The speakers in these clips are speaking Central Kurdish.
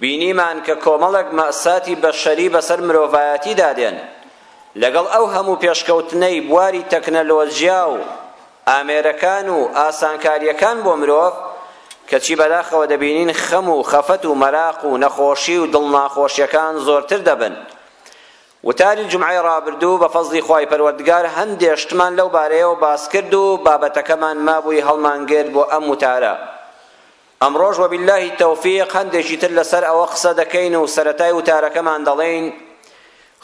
بینیمان کە کۆمەڵێک مەئساتی بەشەری بەسەر مرۆڤایەتیدا دێن، لەگەڵ ئەو هەموو پێشکەوتنەی بواری تەکنەلۆجیا و ئامێرەکان و ئاسانکارییەکان بۆ مرۆڤ، کەچی بەداخەوە دەبینین خەم و خەفەت و مەراق و نەخۆشی و دڵناخۆشیەکان زۆرتر دەبن. وتاری جومعەی ڕابردوو بە فەزڵی خوای پەروەردگار هەندێ شتمان لەو بارەیەوە باسکرد و بابەتەکەمان مابووی هەڵمانگرت بۆ ئەم وتارە. ئەمڕۆش وباللە التوفیق هەندێکی تر لەسەر ئەوە قسە دەکەین و سەرەتای وتارەکەمان دەڵێین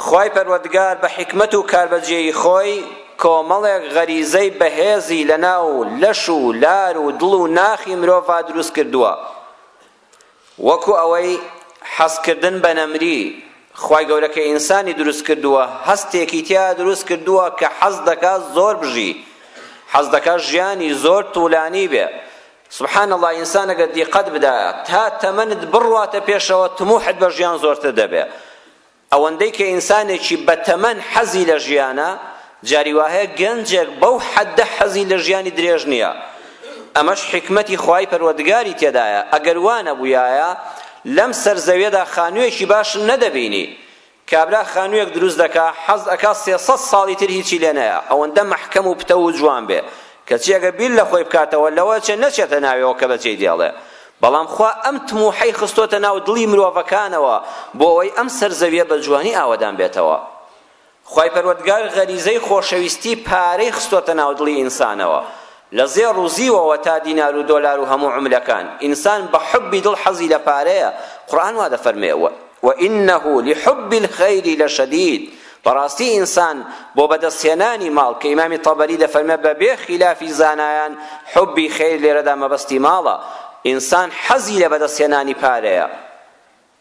خوای پەروەردگار بە حیکمەت و کاربەجێی خۆی کۆمەڵێک غەریزەی بەهێزی لەناو لەش و لار و دڵ و ناخی مرۆڤا دروست کردووە وەکو ئەوەی حەزکردن بە نەمری خوای گەورە کە ئینسانی دروست کردووە هەستێکی تیا دروست کردووە کە حەز دەکات زۆر بژی حەز دەکات ژیانی زۆر توولانی بێ سبحان اللە ئینسان ئەگەر دیقەت بدایە تا تەمەنت بڕواتە پێشەوە تموحت بە ژیان زۆرتر دەبێ ئەوەندەی کە ئینسانێکی بە تەمەن حەزی لە ژیانە جاری وایە گەنجێک بەو حەدە حەزی لە ژیانی درێژ نییە ئەمەش حکمەتی خوای پەروەردگاری تێدایە ئەگەر وانە بوویایە لەم سەرزەویەدا خانوویەکی باش نەدەبینی کابرا خانویەک دروست دەکا حەز ئەکا سێ سەد ساڵی تر هیچی لێ نەیا ئەوەندە مەحکەم و پتەو و جوان بێ کەچی ئەگەر بیر لە خۆی بکاتەوە لەوە چێ نەچێتە ناوێەوە کە بەجێی دێڵێ بەڵام خوا ئەم تموحەی خستۆتە ناو دڵی مرۆڤەکانەوە بۆ ئەوەی ئەم سەر زەویە بە جوانی ئاوەدان بێتەوە خوای پەروەردگار غەریزەی خۆشەویستی پارەی خستۆتە ناو دڵی ئینسانەوە لە زێڕ و زیوەوە تا دینار و دۆلار و هەموو عملەکان، ئینسان بە حوبی دڵ حەزی لە پارەیە، قورئان وا دەفەرمێ، و، وانه لحب الخیر لشدید، بەڕاستی ئینسان بۆ بەدەستهێنانی ماڵ، کە ئیمامی طبری دەفەرمێ بەبێ خیلافی زانایان حوبی خیر لێرەدا مەبەستی ماڵە، ئینسان حەزی لە بەدەستهێنانی پارەیە،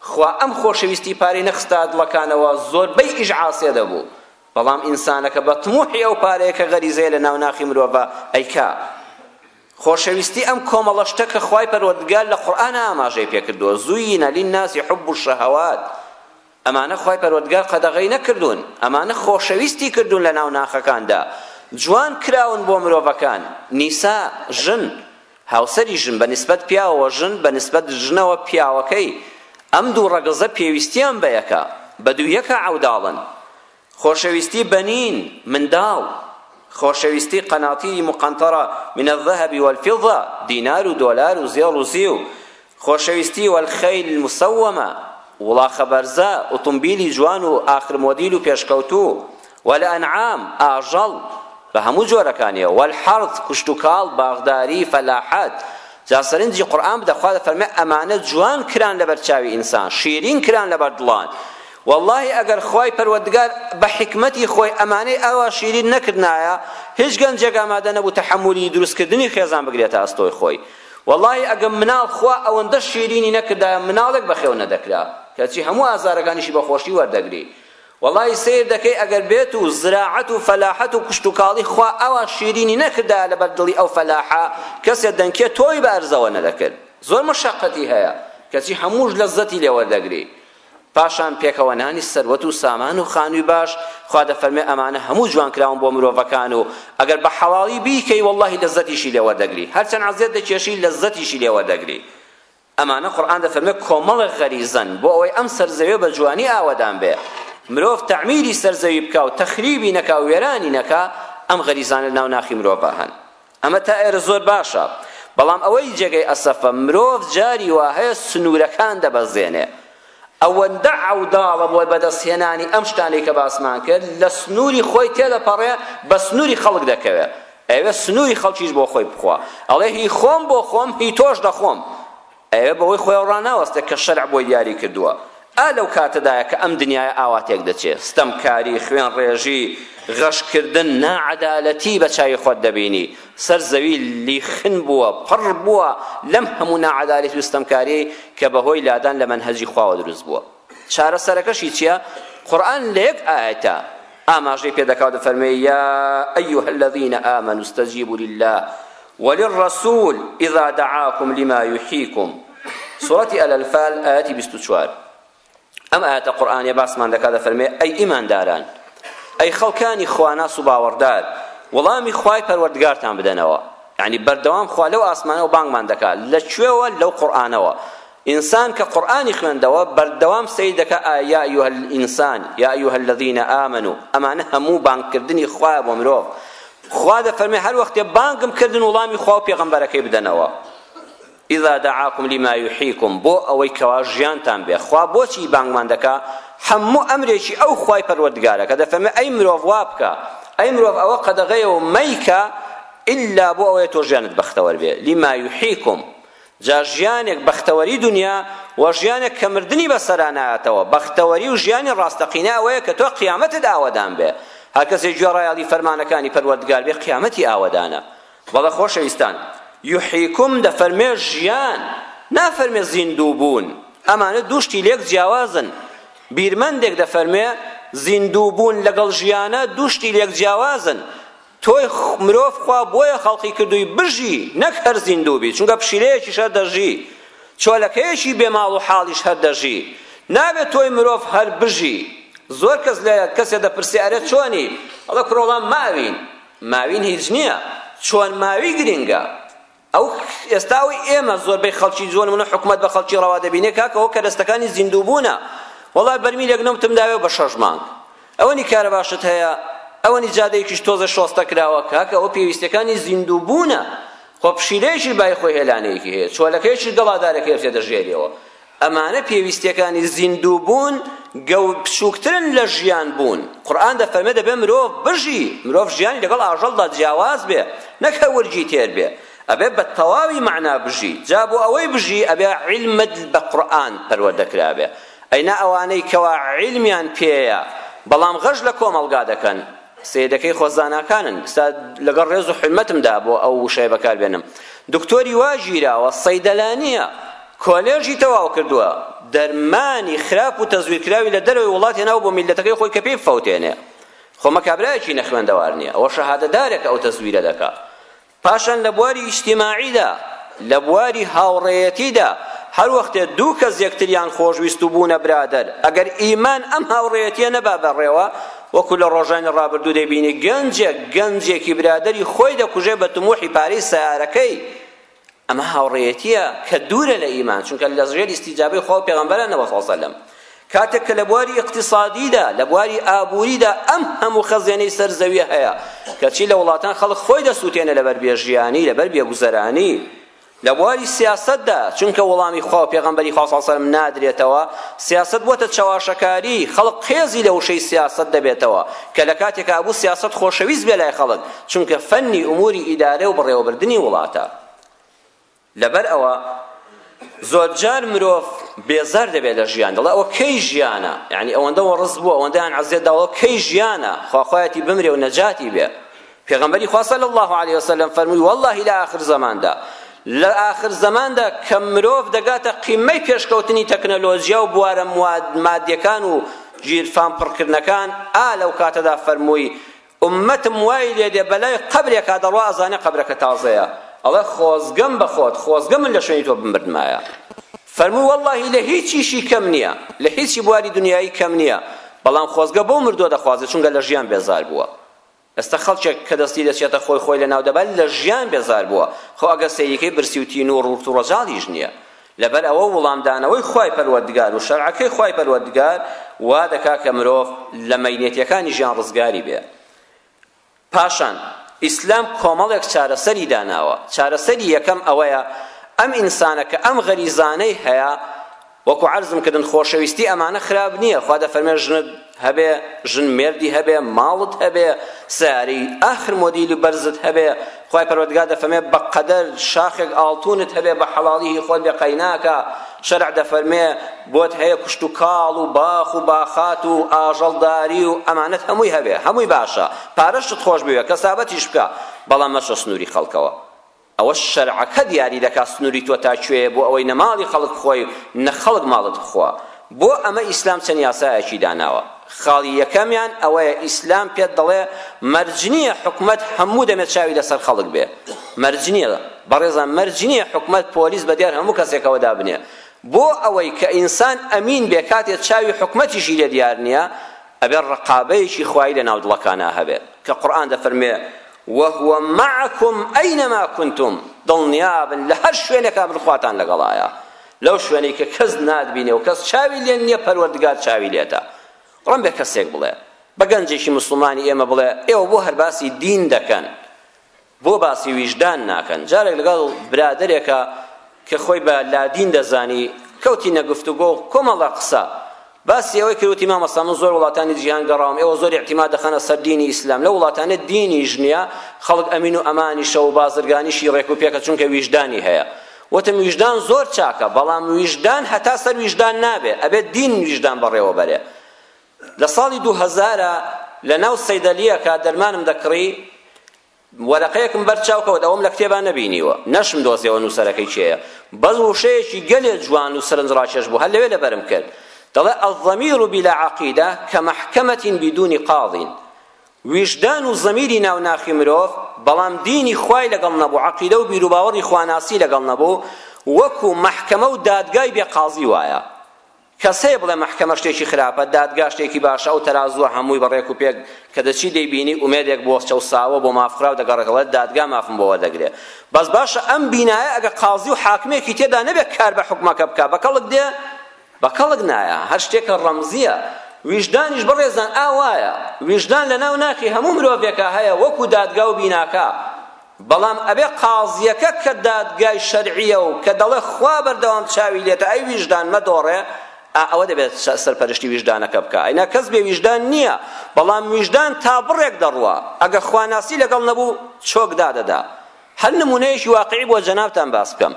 خوا ئەم خۆشەویستی پارەی نەخستە دڵەکانەوە، زۆربەی ئیش عاسێ دەبوو، بەڵام ئینسانەکە بە تموحی ئەو پارەیە کە غەریزەیە لە ناو ناخی مرۆڤا ئەیکا. خۆشەویستی ئەم کۆمەڵە شتە کە خوای پەروەردگار لە قورئانا ئاماژەی پێ کردووە، زویینە للناس حب الشهوات، ئەمانە خوای پەروەردگار قەدەغەی نەکردوون، ئەمانە خۆشەویستی کردوون لە ناو ناخەکاندا، جوان کراون بۆ مرۆڤەکان، نیسا، ژن، هاوسەری ژن بە نیسبەت پیاوەوە ژن بە نیسبەت ژنەوە پیاوەکەی ئەم دوو ڕەگەزە پێویستیان بە یەکە بە دوو یەکە عەوداڵن خۆشەویستی بەنین منداڵ خۆشەویستی قناطیری مقنطرە من الذهب والفضة دینار و دۆلار و زێڕ و زیو خۆشەویستی والخیل المسومە وڵاخە بەرزە ئوتومبیلی جوان و ئاخر مۆدیل و پێشکەوتوو والانعام ئاژەڵ بە هەموو جۆرەکانیەوە والحرث کشتوکاڵ باغداری فەلاحەت جا سەرنجی قورئان بدە خوا دەفەرمێ ئەمانە جوان کران لەبەر چاوی ئینسان شیرین کران لەبەر دڵان واللهی ئەگەر خوای پەروەردگار بە حکمەتی خۆی ئەمانەی ئەوە شیرین نەکردایە هیچ گەنجێک ئامادە نەبوو تەحەمولی دروستکردنی خێزان بگرێتە ئەستۆی خۆی وەڵاهی ئەگەم مناڵ خوا ئەوەندە شیرینی نەکردایە مناڵێک بەخێو نەدەکرا کەچی هەموو ئازارەکانیشی بەخۆشی وەردەگری وەڵاهی سەیر دەکەی ئەگەر بێت و زراعەت و فەلاحەت و کشتوکاڵی خوا ئەوا شیرینی نەکردایە لەبەر دڵی ئەو فەلاحە کەسێ دەنکێ تۆوی بە ئەرزەوە نەدەکرد زۆر مەشەقەتی هەیە کەچی هەمووش لەزەتی لێ وەردەگری پاشان پێکەوە نانی سەروەت و سامان و خانوی باش خوا دەفەرمێ ئەمانە هەموو جوان کراون بۆ مرۆڤەکان و ئەگەر بە حەڵاڵی بیکەی واللهی لەزەتیشی لێ وەردەگری هەرچەند عەزێت دەکێشی لەزەتیشی لێ وەردەگری ئەمانە قورئان دەفەرمێ کۆمەڵە غەریزەن بۆ ئەوەی ئەم سەرزەوێ بە جوانی ئاوەدان بێ مرۆڤ تعمیری سەرزەوی بکا و تەخریبی نەکا و وێرانی نەکا ئەم غەریزانە ناو ناخی مرۆڤە هەن ئەمە تا ئێرە زۆر باشە، بەڵام ئەوەی جێگەی ئەسەفە مرۆڤ جاری وا هەیە سنوورەکان دەبەزێنێ. ئەوەندە عەوداڵە بۆ بەدەستهێنانی ئەم شتانەی کە باسمان کرد، لە سنووری خۆی تێدەپەڕێ بە سنووری خەڵک دەکەوێ. ئەیەوێ سنووری خەڵکیش بۆ خۆی بخوا. ئەڵێ هی خۆم بۆ خۆم، هی تۆش دەخۆم. ئەوێ بەوەی خۆیەوە ڕاناوەستێ کە شەرع بۆی دیاری کردووە ئا لەو کاتەدایە کە ئەم دنیایە ئاوا تێک دەچێ ستەمکاری خوێن ڕێژی غەشکردن ناعەدالەتی بە چاوی خۆت دەبینی سەر زەوی لیخن بووە پڕ بووە لەم هەموو ناعەدالەتی و ستەمکاری کە بەهۆی لادان لە مەنهەجی خواوە دروست بووە چارەسەرەکەشی چیە؟ قورئان لە یەک ئایەتە ئاماژەی پێدەکاو دەفەرمێ یا ئەیها الذین آمنوا استجیبوا لله وللرسول اذا دعاكم لما يحييكم سورة الانفال آيات 24 ئەم ئاەتە قورآانە باسمان دەکات دەفەرمێ ئەی ئیمانداران ئەی خەڵکانی خواناس و باوەڕدار وەڵامی خوای پەروەردگارتان بدەنەوە یعنی بەردەوام خوا لەو ئاسمانەوە بانگمان دەکات لە کوێوە لەو قورآانەوە ئینسان کە قورئانی خوێندەوە بەردەوام سەیر دەکا ئایا یا ایها الانسان یا ایها الذین آمنوا ئەمانە هەموو بانگکردنی خوایە بۆ مرۆڤ خوا دەفەرمێ هەر وەختێ بانگم کردن وڵامی خوا و پێغەمبەرەکەی بدەنەوە اذا دعاكم لما يحييكم بۆ ئەوەی کەوا ژیانتان بێ خوا بۆچی بانگمان دەکا هەموو ئەمرێکی ئەو خوای پەروەردگارە کە دەفەرمێ ئەی مرۆڤ وا بکە ئەی مرۆڤ ئەوە قەدەغەیە و مەیکە ئللا بۆ ئەوەیە تۆ ژیانت بەختەوەر بێ لما يحييكم جا ژیانێک بەختەوەری دونیا و ژیانێک کە مردنی بەسەرا نایەتەوە بەختەوەری و ژیانی ڕاستەقینە ئەوەیە کە تۆ قیامەتت ئاوەدان بێ هەر کەسێ گوێ ڕایەڵی فەرمانەکانی پەروەردگار بێ قیامەتی ئاوەدانە بەڵێ خۆشەویستان یحییکم دەفەرمێ ژیان نافەرمێ زیندوو بوون ئەمانە دوو شتی لێک جیاوازن بیرمەندێک دەفەرمێ زیندوو بوون لەگەڵ ژیانە دوو شتی لێک جیاوازن تۆی مرۆڤ خوا بۆیە خەڵقی کردووی بژی نەک هەر زیندوو بی چونکە پشیلەیەکیش هەر دەژی چۆلەکەیەکی بێ ماڵ و حاڵیش هەر دەژی نابێت تۆی مرۆڤ هەر بژی زۆر کەس لە کەسێ دەپرسێ ئەرێ چۆنی ئەڵە کوڕۆڵام ماوین ماوین هیچ نییە چۆن ماوی گرنگە ئەو ئێستا ئەوی ئێمە زۆربەی خەڵکی زۆر منە حکومەت بە خەڵکی ڕەوا دەبینێ کاکەوە کەرەستەکانی زیندوو بوونە وەڵا بەرمیلێک نەوتم داوێ بە شەش مانگ ئەوەنی کارە باشت هەیە ئەوەنی جادەیەکیش تۆزە شۆستە کراوە کاکە ئەو پێویستەکانی زیندوو بوونە خۆ پشیلەیەکی بای خۆی هێلانەیەکی هەیە چۆلەکەیەکی گەڵادارەکەی تێ دەژێریەوە ئەمانە پێویستیەکانی زیندوو بوون گەور بچووکترن لە ژیان بوون قورآن دەفەرمێ دەبێ مرۆڤ بژی مرۆڤ ژیانی لەگەڵ ئاژەڵدا جیاواز بێ نەک هەر ورگی تێر بێ ئەبێ بە تەواوی مەعنا بژی جا بۆ ئەوەی بژی ئەبێ عیلمت بە قورئان پەروەردە کرابێ ئەینا ئەوانەی کەوا عیلمیان پێیە بەڵام غەش لە کۆمەڵگا دەکەن سیدەکەی خۆزاناکانن ستا لەگەڵ ڕێز و حرمەتمدا بۆ ئەو وشەیە بەکاربێنم دکتۆری وا ژیراوە سەیدەلانیە کۆلێژی تەواو کردووە دەرمانی خراپ و تەزویرکراوی لە دەرەوەی وڵات هێناوە بۆ میللەتەکەی خۆی کە پێی بفەوتێنێ خۆ مەکابرایەکی نەخوێندەوار نییە ئەوە شەهادەدارێکە ئەو تەزویرە دەکا پاشان لە بواری ئیجتیماعیدا لە بواری هاوڕێیەتیدا هەر وەختێ دوو کەس یەکتریان خۆشویست و بوونە برادەر ئەگەر ئیمان ئەم هاوڕێیەتیە نەبا بەڕێوە وەکو لە ڕۆژانی ڕابردوو دەبینی گەنجێک گەنجێکی برادری خۆی دەکوژێ بە تموحی پارەی سیارەکەی ئەمە هاوڕێیەتیە کە دوورە لە ئیمان چونکە لە ژێر ئیستیجابەی خوا و پێغەمبەرە نەوە سەلەم کاتێک کە لە بواری اقتصادیدا لە بواری ئابووریدا ئەم هەموو خەزێنەی سەر زەویە هەیە کەچی لە وڵاتان خەڵک خۆی دەسووتێنە لەبەر بێژیانی لەبەر بێگوزەرانی لە بواری سیاستدا چونکە وەڵامی خوا و پێغەمبەری خوا صلی سەلم نادرێتەوە سیاست بۆتە چەواشەکاری خەڵک قێزی لە وشەی سیاست دەبێتەوە کە لە کاتێکا بوو سیاست خۆشەویست بێ لای خەڵک چونکە فەنی ئوموری ئیدارە و بەڕێوەبردنی وڵاتە لەبەر ئەوە زۆرجار مرۆڤ بێزار دەبێت لە ژیان دەڵێ ئەوە کەی ژیانە یعنی ئەوەندە وەڕز بووە ئەوەندەیان عەزێت داوە کەی ژیانە خواخوایەتی بمرێ و نەجاتی بێ پێغەمبەری خوا صلی الله علیه وسلم فەرمووی والله لە آخر زەماندا لە آخر زەماندا کە مرۆڤ دەگاتە قیمەی پێشکەوتنی تەکنەلۆژیا و بوارە مادیەکان و ژیرفان پڕکردنەکان ئا لەو کاتەدا فەرمووی ئوممەتم وای لێ دێ بەلای قەبرێکا دەڕوا ئەزانێ قەبرەکە تازەیە ئەڵێ خۆزگەم بە خۆت خۆزگە من لە شوێنی تۆ بمردمایە فەرموو وەڵڵاهی لە هیچیشی کەم نییە لە هیچی بواری دنیایی کەم نییە بەڵام خۆزگە بۆ مردووە دەخوازێت چونکە لە ژیان بێزار بووە ئێستا خەڵکێک کە دەستی دەچێتە خۆی خۆی لە ناو دەبات لە ژیان بێزار بووە خۆ ئەگەر سەیریکەی برسی و تین و ڕووت و ڕەجاڵیش نییە لەبەر ئەوە وڵامدانەوەی خوای پەروەردگار و شەرعەکەی خوای پەروەردگار وا دەکا کە مرۆڤ لە مەینەتیەکانی ژیان ڕزگاری بێ پاشان ئیسلام کۆمەڵێک چارەسەری داناوە چارەسەری یەکەم ئەوەیە ئەم ئینسانە کە ئەم غەریزانەی هەیە وەکو عەرزم کردن خۆشەویستی ئەمانە خراپ نییە خوا دەفەرمێ ژنت هەبێ ژن مێردی هەبێ ماڵت هەبێ سەیارەی ئاخر مۆدیل و بەرزت هەبێ خوای پەروەردگار دەفەرمێ بە قەدەر شاخێک ئاڵتونت هەبێ بە حەڵاڵی هی خۆت بێ قەیناکە شەرع دەفەرمێ بۆت هەیە کوشت و کاڵ و باخ و باخات و ئاژەڵداری و ئەمانەت هەمووی هەبێ هەمووی باشە پارەشت خۆش بوێ کەسابەتیش بکە بەڵام مەچۆ سنووری خەڵکەوە ئەوەش شەرعەکە دیاری دەکات سنووری تۆ تا کوێیە بۆ ئەوەی نە ماڵی خەڵک بخۆی و نە خەڵک ماڵت بخوا بۆ ئەمە ئیسلام چەند یاسایەکی داناوە خاڵی یەکەمیان ئەوەیە ئیسلام پێت دەڵێ مەرج نییە حکومەت هەموو دەمێ چاوی لەسەر خەڵک بێ مەرج نییە بەڕێزان مەرج نییە حکومەت پۆلیس بە دیار هەموو کەسێکەوە دابنێ بۆ ئەوەی کە ئینسان ئەمین بێ کاتێ چاوی حکومەتیشی لێ دیار نییە ئەبێ ڕقابەیەکی خوایی لە ناو دڵەکانا هەبێ کە قورئان دەفەرمێ وهو معکم اینما کنتم دڵنیابن لە هەر شوێنێکا من خواتان لەگەڵایە لەو شوێنەی کە کەس ناتبینێ و کەس چاوی لێ نییە پەروەردگار چاوی لێتە ڕەم بێ کەسێک بڵێ بە گەنجێکی مسلمانی ئێمە بڵێ ئێوە بۆ هەر باسی دین دەکەن بۆ باسی ویژدان ناکەن جارێک لەگەڵ برادێکە کە خۆی بە لادین دەزانی کەوتینە گفتوگۆ کۆمەڵە قسە باسی ئەوەی کرد وتی مامۆستا من زۆر وڵاتانی جیهان گەڕاوم ئێوە زۆر اعتیماد دەخەنە سەر دینی ئیسلام لە وڵاتانە دینیش نییە خەڵک ئەمین و ئەمانیشە و بازرگانیشی ڕێک و پێکە چونکە ویژدانی هەیە وتم ویژدان زۆر چاکە بەڵام ویژدان هەتا سەر ویژدان نابێ ئەبێت دین ویژدان بەڕێوە بەرێ لە ساڵی دوو هەزارە لە ناو سەیدەلیەکە دەرمانم دەکڕی وەرەقەیەکم بەر چاو کەوت ئەوەم لە کتێبا نەبینیوە نەشم دۆزیەوە نووسەرەکەی کێیە بەس وشەیەکی گەلێ جوان و سەرنج ڕاکێش بوو هەر لەوێ لەبەرم کرد دەڵێ الضمیر بلا عقیدە کمحکمة بدون قاض ویژدان و زەمیری ناو ناخی مرۆڤ بەڵام دینی خوای لەگەڵ نەبوو عقیدە و بیروباوەڕی خواناسی لەگەڵ نەبوو وەکو محکمە و دادگای بێ قازی وایە کەس هەیە بڵێ مەحکەمە شتێکی خراپە، دادگا شتێکی باشە، ئەو تەرازووە هەمووی بە ڕێک و پێک کە دەچی دەیبینی ئومێدێک بۆ چەوساوە، بۆ مافخوراو دەگەڕێت دەڵێت دادگا مافم بۆ وەردەگرێ. بەس باشە ئەم بینایە ئەگە قازی و حاکمێکی تێدا نەبێ کار بە حوکمەکە بکا بە کەڵک دێ؟ بە کەڵک نایە، هەر شتێکە ڕەمزییە. ویژدانیش بەڕێزان ئاوایە، ویژدان لەناو ناخی هەموو مرۆڤێکا هەیە وەکو دادگا و بیناکە، بەڵام ئەبێ قازیەکە کە دادگای شەرعیە و کە دەڵێ خوا بەردەوام چاوی لێتە ئەی ویژدان مەدۆڕێ ئەوە دەبێت سەرپەرشتی ویژدانەکە بکە ئەینا کەس بێ ویژدان نییە بەڵام ویژدان تا بڕێک دەڕوا ئەگە خواناسی لەگەڵ نەبوو چۆک دادەدا هەر نمونەیەکی واقعی بۆ جەنابتان باس بکەم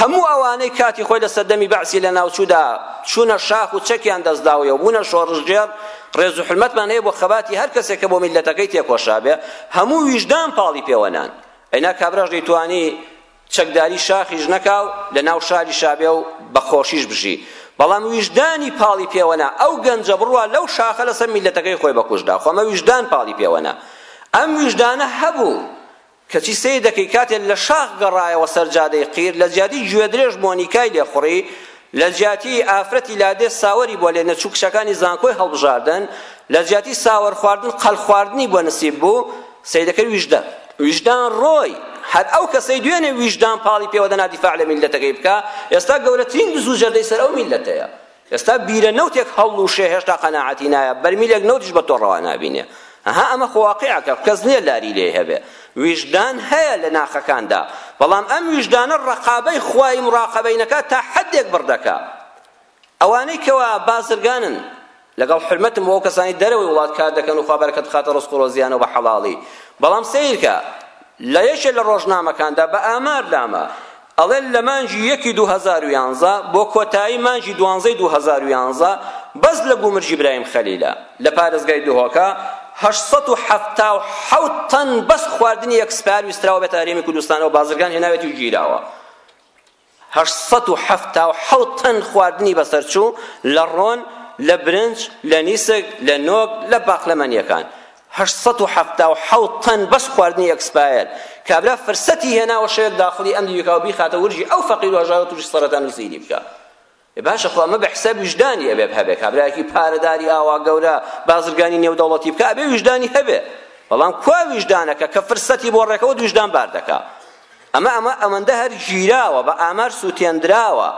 هەموو ئەوانەی کاتی خۆی لە سەردەمی بەعسی لە ناوچوودا چوونە شاخ و چەکیان دەستداوەیە و بوونە شۆڕشگێڕ ڕێز و حرمەتمان هەیە بۆ خەباتی هەر کەسێک کە بۆ میللەتەکەی تێکۆشابێ هەموو ویژدان پاڵی پێوەنان ئەینا کابراش دەیتوانی چەکداری شاخیش نەکاو لە ناو شاری شابێ و بە خۆشیش بژی بەڵام ویژدانی پاڵی پێوەنا ئەو گەنجە بڕوا لەو شاخە لەسەر میلەتەکەی خۆی بەکوشدا خۆمە ویژدان پاڵی پێوەنا ئەم ویژدانە هەبوو کەچی سەیر دەکەی کاتێ لە شاخ گەڕایەوە سەر جادەی قیر، لە جیاتی گوێدرێژ مۆنیکای لێ خوڕی، لە جیاتی ئافرەتی لادێ ساوەری بۆ لێ نەچوو کچەکانی زانکۆی هەڵبژاردن، لە جیاتی ساوەر خواردن قەل خواردنی بۆ نسیب بوو، سەیر دەکەی ویژدان. ویژدان ڕۆی، هەر ئەو کەسەی دوێنێ ویژدان پاڵی پێوە دەنا دیفاع لە میللەتەکەی بکا، ئێستا گەورەترین دز و جەردەی سەر ئەو میللەتەیە. ئێستا بیرە نەوتێک هەڵلووشێ هێشتا قەناعەتی نایە بەرمیلێک نەوتیش بە تۆ ڕەوا نابینێ ها ئەمە خۆ واقعەکە کەس نییە لاری لێ هەبێ ویژدان هەیە لە ناخەکاندا بەڵام ئەم ویژدانە ڕقابەی خوای مراقبەی نەکا تا حدێک بڕدەکا ئەوانەی کەوا بازرگانن لەگەڵ حرمەتم بۆ کەسانی دەرەوەی وڵات کار دەکەن و خوا بەرەکەت خاتە ڕزق و ڕۆزیانەوە بە حەڵاڵی بەڵام سەیرکە لە یەکێ لە ڕۆژنامەکاندا بە ئامار لامە ئەڵێن لە مانگی یەکی دوو هەزار و یانزە بۆ کۆتایی مانگی دوانزەی دوو هەزار و یانزە بەس لە گومرجی برایم خەلیلە لە پارێزگای دهۆکە هەشت سەد و حەفتا و حەوت تەن بەس خواردنی یەک سپار ویستراوە بێتە هەرێمی کوردستانەوە بازرگان هێناوێتی و گیراوە هەشت سەد و حەفتا و حەوت تەن خواردنی بەسەرچوو لە ڕۆن لە برنج لە نیسک لە نۆک لە باقلەمەنیەکان هەشت سەد و حەفتا و حەوت تەن بەس خواردنی ئێکسپایەر کابرا فرسەتی هێناوە شەوێک داخڵی ئەم دیوێکا و بیخاتە ورژی ئەو فەقیر و هەژارە تووشی سەرەتان و سیری بکا باشە خۆ ئەمە بە حساب ویژدانی ئەبێ هەبێ کابراایەکی پارەداری ئاوا گەورە بازرگانی نێودەوڵەتی بکە ئەبێ ویژدانی هەبێ بەڵام کوا ویژدانەکە کە فرسەتی بۆ ڕێکەوت ویژدان بار دەکا ئەمە ئەمە ئەوەندە هەر گیراوە بە ئامار سووتێندراوە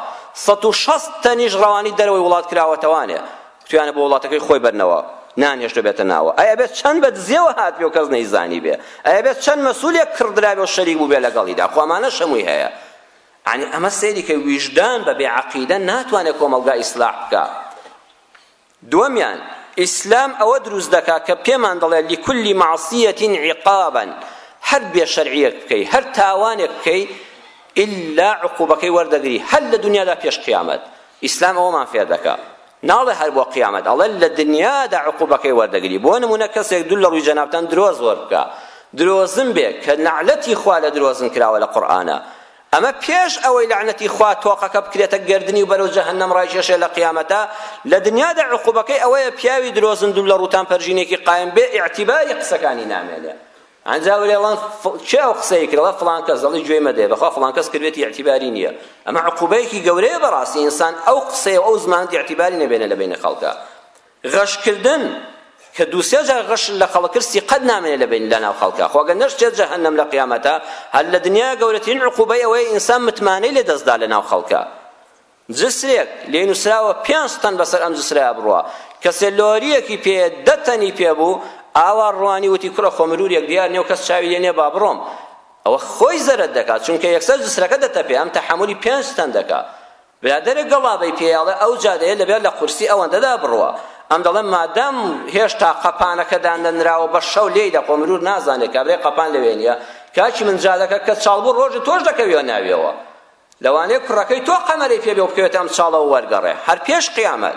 سەد و شەست تەنیش ڕەوانەی دەرەوەی وڵات کراوەتەوانێ تویانە بۆ وڵاتەکەی خۆی بەرنەوە نانهێشتە بێتە ناوە ئەی ئەبێت چەند بە دزێوە هاتبێ و کەس نەیزانی بێ ئەی ئەبێت چەند مەسولێک کڕدرابێ و شەریک بوو بێ لەگەڵیدا خۆ ئەمانە شەمووی هەیە یعنی ئەمە سەیری کە ویژدان بە بێ عەقیدە ناتوانێت کۆمەڵگا ئیسلاح بکە دووەمیان، ئیسلام ئەوە دروست دەکات کە پێمان دەڵێت لکل معصیە عقابا، هەر بێ شەرعیەک بکەی، هەر تاوانێک بکەی ئیلا عقوبەکەی وەردەگری هەر لە دنیادا پێش قیامەت، ئیسلام ئەوەمان فێر دەکا ناڵێ هەر بۆ قیامەت، ئەڵێ لە دنیادا عقوبەکەی وەردەگری، بۆ نمونە کەسێک دوور لە ڕووی جەنابتان درۆ زۆر بکا، درۆزن بێ کە نەعلەتی خوا لە درۆزن کراوە لە قورئانا، ئەمە پێش ئەوەی لەعنەتی خوا تۆقەکە بکرێتە گەردنی و بەرەو جەهەنەم ڕایکێشێ لە قیامەتا لە دنیادا عقوبەکەی ئەوەیە پیاوی درۆزن دوو لە ڕووتان پەرژینێکی قایم بێ ئیعتیباری قسەکانی نامێنێ ئەنجا ولێڵان کێ ئەو قسەی کردەوە فڵان کەس دەڵی گوێی مەدێ بەخوا فڵان کەس کردێتی ئیعتیباری نییە ئەمە عقوبەیەکی گەورەیە بەڕاستی ئینسان ئەو قسەیە و ئەو زمان ئیعتیباری نەبێنە لە بینی خەڵکە غەش کردن کە دوو سێ جار غەشن لە خەڵک کرد سیقەت نامێنێ لە بین لە ناو خەڵکا خۆ گەر نەشتێت جەهەنەم لە قیامەتا هەر لە دنیا گەورەترین عقوبەی ئەوەیە ئینسان متمانەی لە دەستدا لە ناو خەڵکا جسرێک لێ نووسراوە پێنج تەن بەسەر ئەم جسرەیە بڕوا کەسێ لۆریەکی پێ دە تەنی پێ بوو ئاوا ڕوانی وتی کوڕە خۆ مرورێک دیار نیە و کەس چاوی لێ نیە با بڕۆم ئەوە خۆی زەرەت دەکات چونکە یەکسەر جسرەکە دەتەپێ ئەم تەحەمولی پێنج تەن دەکا برادەرێک گەڵابەی پێی ئەڵێ ئەو جادەیە لەبێ لە قورسی ئەوەندەدا بڕوا ئەم دەڵێ مادام هێشتا قەپانەکە دانەنراوە بە شەو لێی دەخۆ مرور نازانێت کابرای قەپان لەوێ نییە کاکی من جادەکە کە چاڵ بوو ڕۆژ تۆش دەکەویەوە ناویەوە لەوانەیە کوڕەکەی تۆ قەمەرەی پێ بێ و بکەوێتە ئەم چاڵەوە وەرگەڕێ هەر پێش قیامەت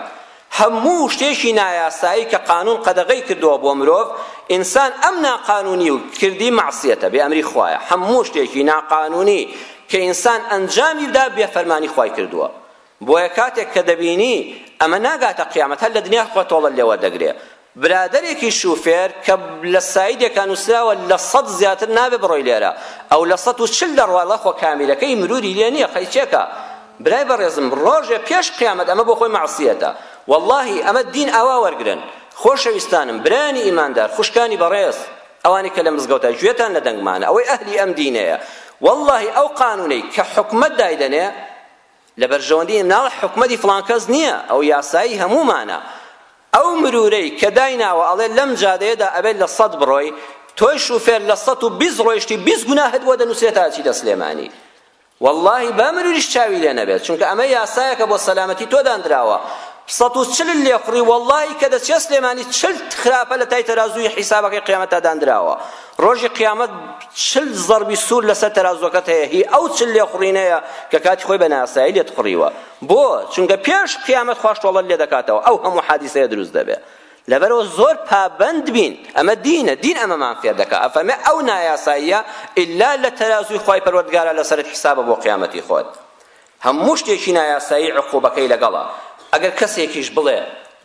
هەموو شتێکی نایاسایی کە قانون قەدەغەی کردووە بۆ مرۆڤ ئینسان ئەم ناقانونی و کردی مەعسیەتە بێ ئەمری خوایە هەموو شتێکی ناقانونی کە ئینسان ئەنجامی بدا بێ فەرمانی خوای کردووە بۆیە کاتێک کە دەبینی ئەمە ناگاتە قیامەت هەر لە دنیا خۆ تۆڵە لێوە دەگرێ برادەرێکی شوفێر کە لە سایدێکا نوسراوە لە سەد زیاتر نابێ بڕۆی لێرە ئەو لە سەد و چل دەڕوا اللە خۆ کامیرەکەی مروری لێ نیە قەیچێکە برای بەڕێزم ڕۆژێ پێش قیامەت ئەمە بۆ خۆی مەعسیەتە واللهی ئەمە دین ئاوا وەرگرن خۆشەویستانم برایانی ئیماندار خوشکانی بەڕێز ئەوانی کە لە مزگەوتە گوێتان لە دەنگمانە ئەوەی ئەهلی ئەم دینەیە واللهی ئەو قانونەی کە حکومەت دایدەنێ لە بەرژەوەندی ناو حکومەتی فڵان کەس نییە ئەو یاسایی هەموومانە ئەو مرورەی کە دایناوە ئەڵێ لەم جادەیەدا ئەبێت لە سەد بڕۆی تۆی شوفێر لە سەد و بیست ڕۆیشتی بیست گوناهت بۆ دەنووسێت تا ئەچیتە سلێمانی واللهی با مروریش چاوی لێ نەبێت چونکە ئەمە یاسایەکە بۆ سەلامەتی تۆ داندراوە سەد و چل لێ خوڕی واللهی کە دەچێت سلێمانی چل خراپە لە تای تەرازووی حیسابەکەی قیامەتدا داندراوە ڕۆژی قیامەت چل زەربی سوور لەسەر تەرازوەکەت هەیە هی ئەو چل لێخوڕینەیە کە کاتی خۆی بە ناسایی لێت خوڕیوە بۆ چونکە پێش قیامەت خواش تۆڵەت لێ دەکاتەوە ئەو هەموو حادیسەیە دروست دەبێ لەبەرەوە زۆر پابەند بین ئەمە دینە دین ئەمەمان فێر دەکا ئەفەرمێ ئەو نایاساییە ئللا لە تەرازوی خوای پەروەردگارە لەسەرت حیسابە بۆ قیامەتی خۆت هەموو شتێکی نایاسایی عقوبەکەی لەگەڵە ئەگەر کەسێکیش بڵێ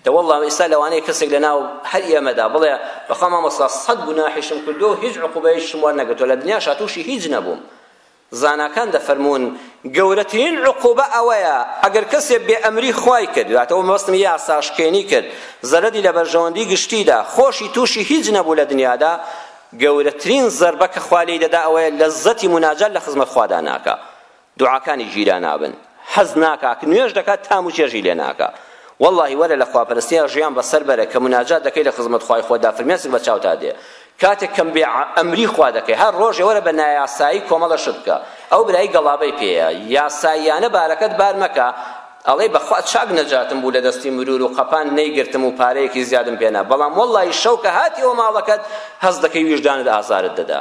دە والله ئێستا لەوانەیە کەسێک لەناو هەر ئێمەدا بڵێ بەخوا مامۆستا سەد گوناحیشم کردووە و هیچ عقوبەیەکیشم وەرنەگرتووە لە دنیاشا تووشی هیچ نەبووم زاناکان دەفەرموون گەورەترین عقوبە ئەوەیە ئەگەر کەسێ بێ ئەمری خوای کرد واتەوە مەبەستم یاساشکێنی کرد زەرەدی لە بەرژەوەندی گشتیدا خۆشی تووشی هیچ نەبوو لە دنیادا گەورەترین زەربە کە خوا لێی دەدا ئەوەیە لەزەتی مناجات لە خزمەت خوادا ناکا دوعاکانی گیرا نابن حەز ناکا کە نوێژ دەکات تام و چێژی لێ ناکا واللهی وەرە لە خواپەرستیا ژیان بەسەر بەرە کە مناجات دەکەی لە خزمەت خوای خۆدا فرمێسک بە چاوتا دێ کاتێک کەم بێ ئەمری خوا دەکەی هەر ڕۆژێ وەرە بە نایاسایی کۆمەڵە شت بکە ئەو برای گەڵابەی پێیە یاساییانە بارەکەت بار مەکە ئەڵێ بەخوا چاک نەجاتم بوو لە دەستی مرور و قەپان نەیگرتم و پارەیەکی زیادم پێنا بەڵام واللهی شەو کە هاتیەوە ماڵەکەت هەست دەکەی ویژدانت ئازارت دەدا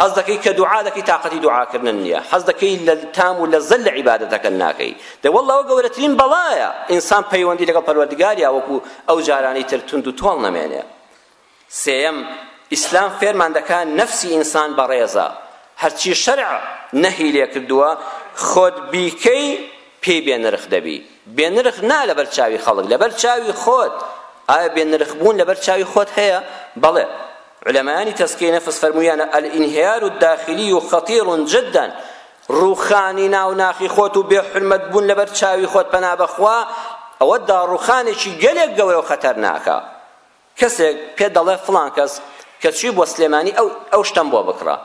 حەز دەکەی کە دوعا دەکەی تاقەتی دوعاکردنت نییە حەز دەکەی لە تام و لەزەت لە عیبادەتەکەت ناکەی دە واللە ئەوە گەورەترین بەڵایە ئینسان پەیوەندی لەگەڵ پەروەردگاریا وەکو ئەو جارانی تر توند و تۆڵ نەمێنێ سێیەم ئیسلام فێرمان دەکا نەفسی ئینسان بەڕێزە هەرچی شەرع نەهی لێ کردووە خۆت بیکەی پێی بێنرخ دەبی بێ نرخ نا لەبەر چاوی خەڵک لەبەر چاوی خۆت ئایا بێ نرخ بوون لەبەر چاوی خۆت هەیە بەڵێ علماءانی تەسکیه نفس فرمویان الانهیار الداخلی خطیر جدا روخانی ناو ناخی خۆت و بێ حرمەت بوون لەبەر چاوی خۆت پەنا بەخوا ئەوە داڕوخانێکی گەلێک گەورە و خەتەرناکە کەسێک پێت دەڵێ فڵان کەس کە چووی بۆ سلێمانی ئەو ئەو شتەم بۆ بکڕە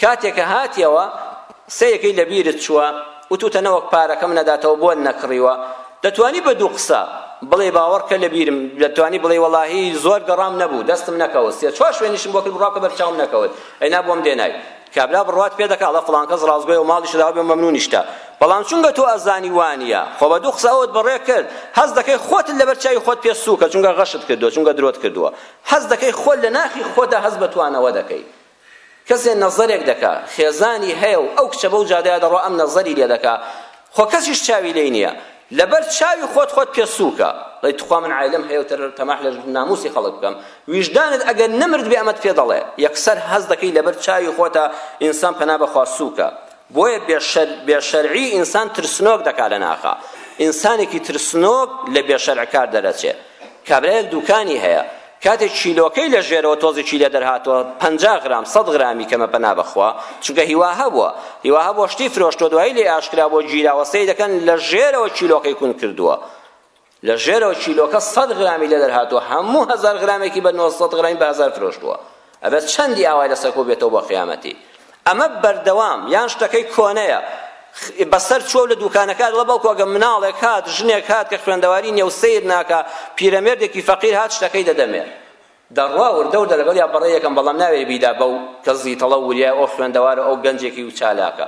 کاتێک کە هاتیەوە سەیەکەی لە بیرت چووە وتوتە نەوەک پارەکەم نەداتەوە بۆ نەکڕیوە دەتوانی بە دوو قسە بڵێ باوەڕکە لە بیرم دەتوانی بڵێ وەڵاهی زۆر گەڕام نەبوو دەستم نەکەوت سێ چوار شوێنیشم بۆ کرد بڕاکە بەرچاوم نەکەوت ئەینا بۆم دێنای کابرا بڕوات پێ دەکا ئەڵێ فڵان کەس ڕاستگۆیە و ماڵیشت داوە بێ مەمنوونیشتە بەڵام چونکە تۆ ئەزانی وا نییە خۆ بە دوو قسە ئەوت بەڕێ کرد حەز دەکەی خۆتت لەبەر چاوی خۆت پێ سووکە چونکە غەشت کردووە چونکە درۆت کردووە حەز دەکەی خۆت لە ناخی خۆتدا هەست بە توانەوە دەکەی کەسێ نەزەرێک دەکا خێزانی هەیە و ئەو کچە بەو جادەیە دەڕۆ ئەم نەزەری لێ دەکا خۆ کەسیش چاوی لێی نییە لەبەر چاوی خۆت خۆت پێ سووکە دەی تخوا من عایلەم هەیە و تەر تەماح لە ناموسی خەڵک بکەم ویژدانت ئەگەر نەمرد بێ ئەمەت پێ دەڵێ یەکسەر هەست دەکەی لەبەر چاوی خۆتە ئینسان پەنا بەخوا سووکە بۆیە بێشەرعی ئینسان ترسنۆک دەکا لە ناخا ئینسانێکی ترسنۆک لە بێشەرع کار دەرەچێ کابرایەک دووکانی هەیە کاتێک چیلۆکەی لە ژێرەوە تۆزی چیلە دەرهاتوە پەنجا غرام سەد غرامی کەمە پەنا بەخوا چونکە هیوا هەبووە هیوا هەبووە شتی فرۆشتۆ دوایی لێ ئاشکرا بۆ گیراوە سەی دەکەن لە ژێرەوە چیلۆکەی کون کردووە لە ژێرەوە چیلۆکە سەد غرامی لێ دەرهاتوە هەموو هەزار غرامێکی بە نۆ سەد غرامی بە هەزار فرۆشتووە ئەبێت چەندی ئاوای لەسەر کۆ بێتەوە بۆ قیامەتی ئەمە بەردەوام یان شتەکەی کۆنەیە بەسەر چوە لە دوکانەکان لە بەڵکو ئەگە مناڵێک هات ژنێک هات کە خوێندەواری نێو سیر ناکە پیرەمێردێکی فەقیر هات شتەکەی دەدەمێ دەڕوا وردە وردە لەگەڵ یا بەڕێ یەکەم بەڵام ناوێ بیدا بەو کە زیتەڵە وریا ئەو خوێندەوارە ئەو گەنجێکی و چالاکە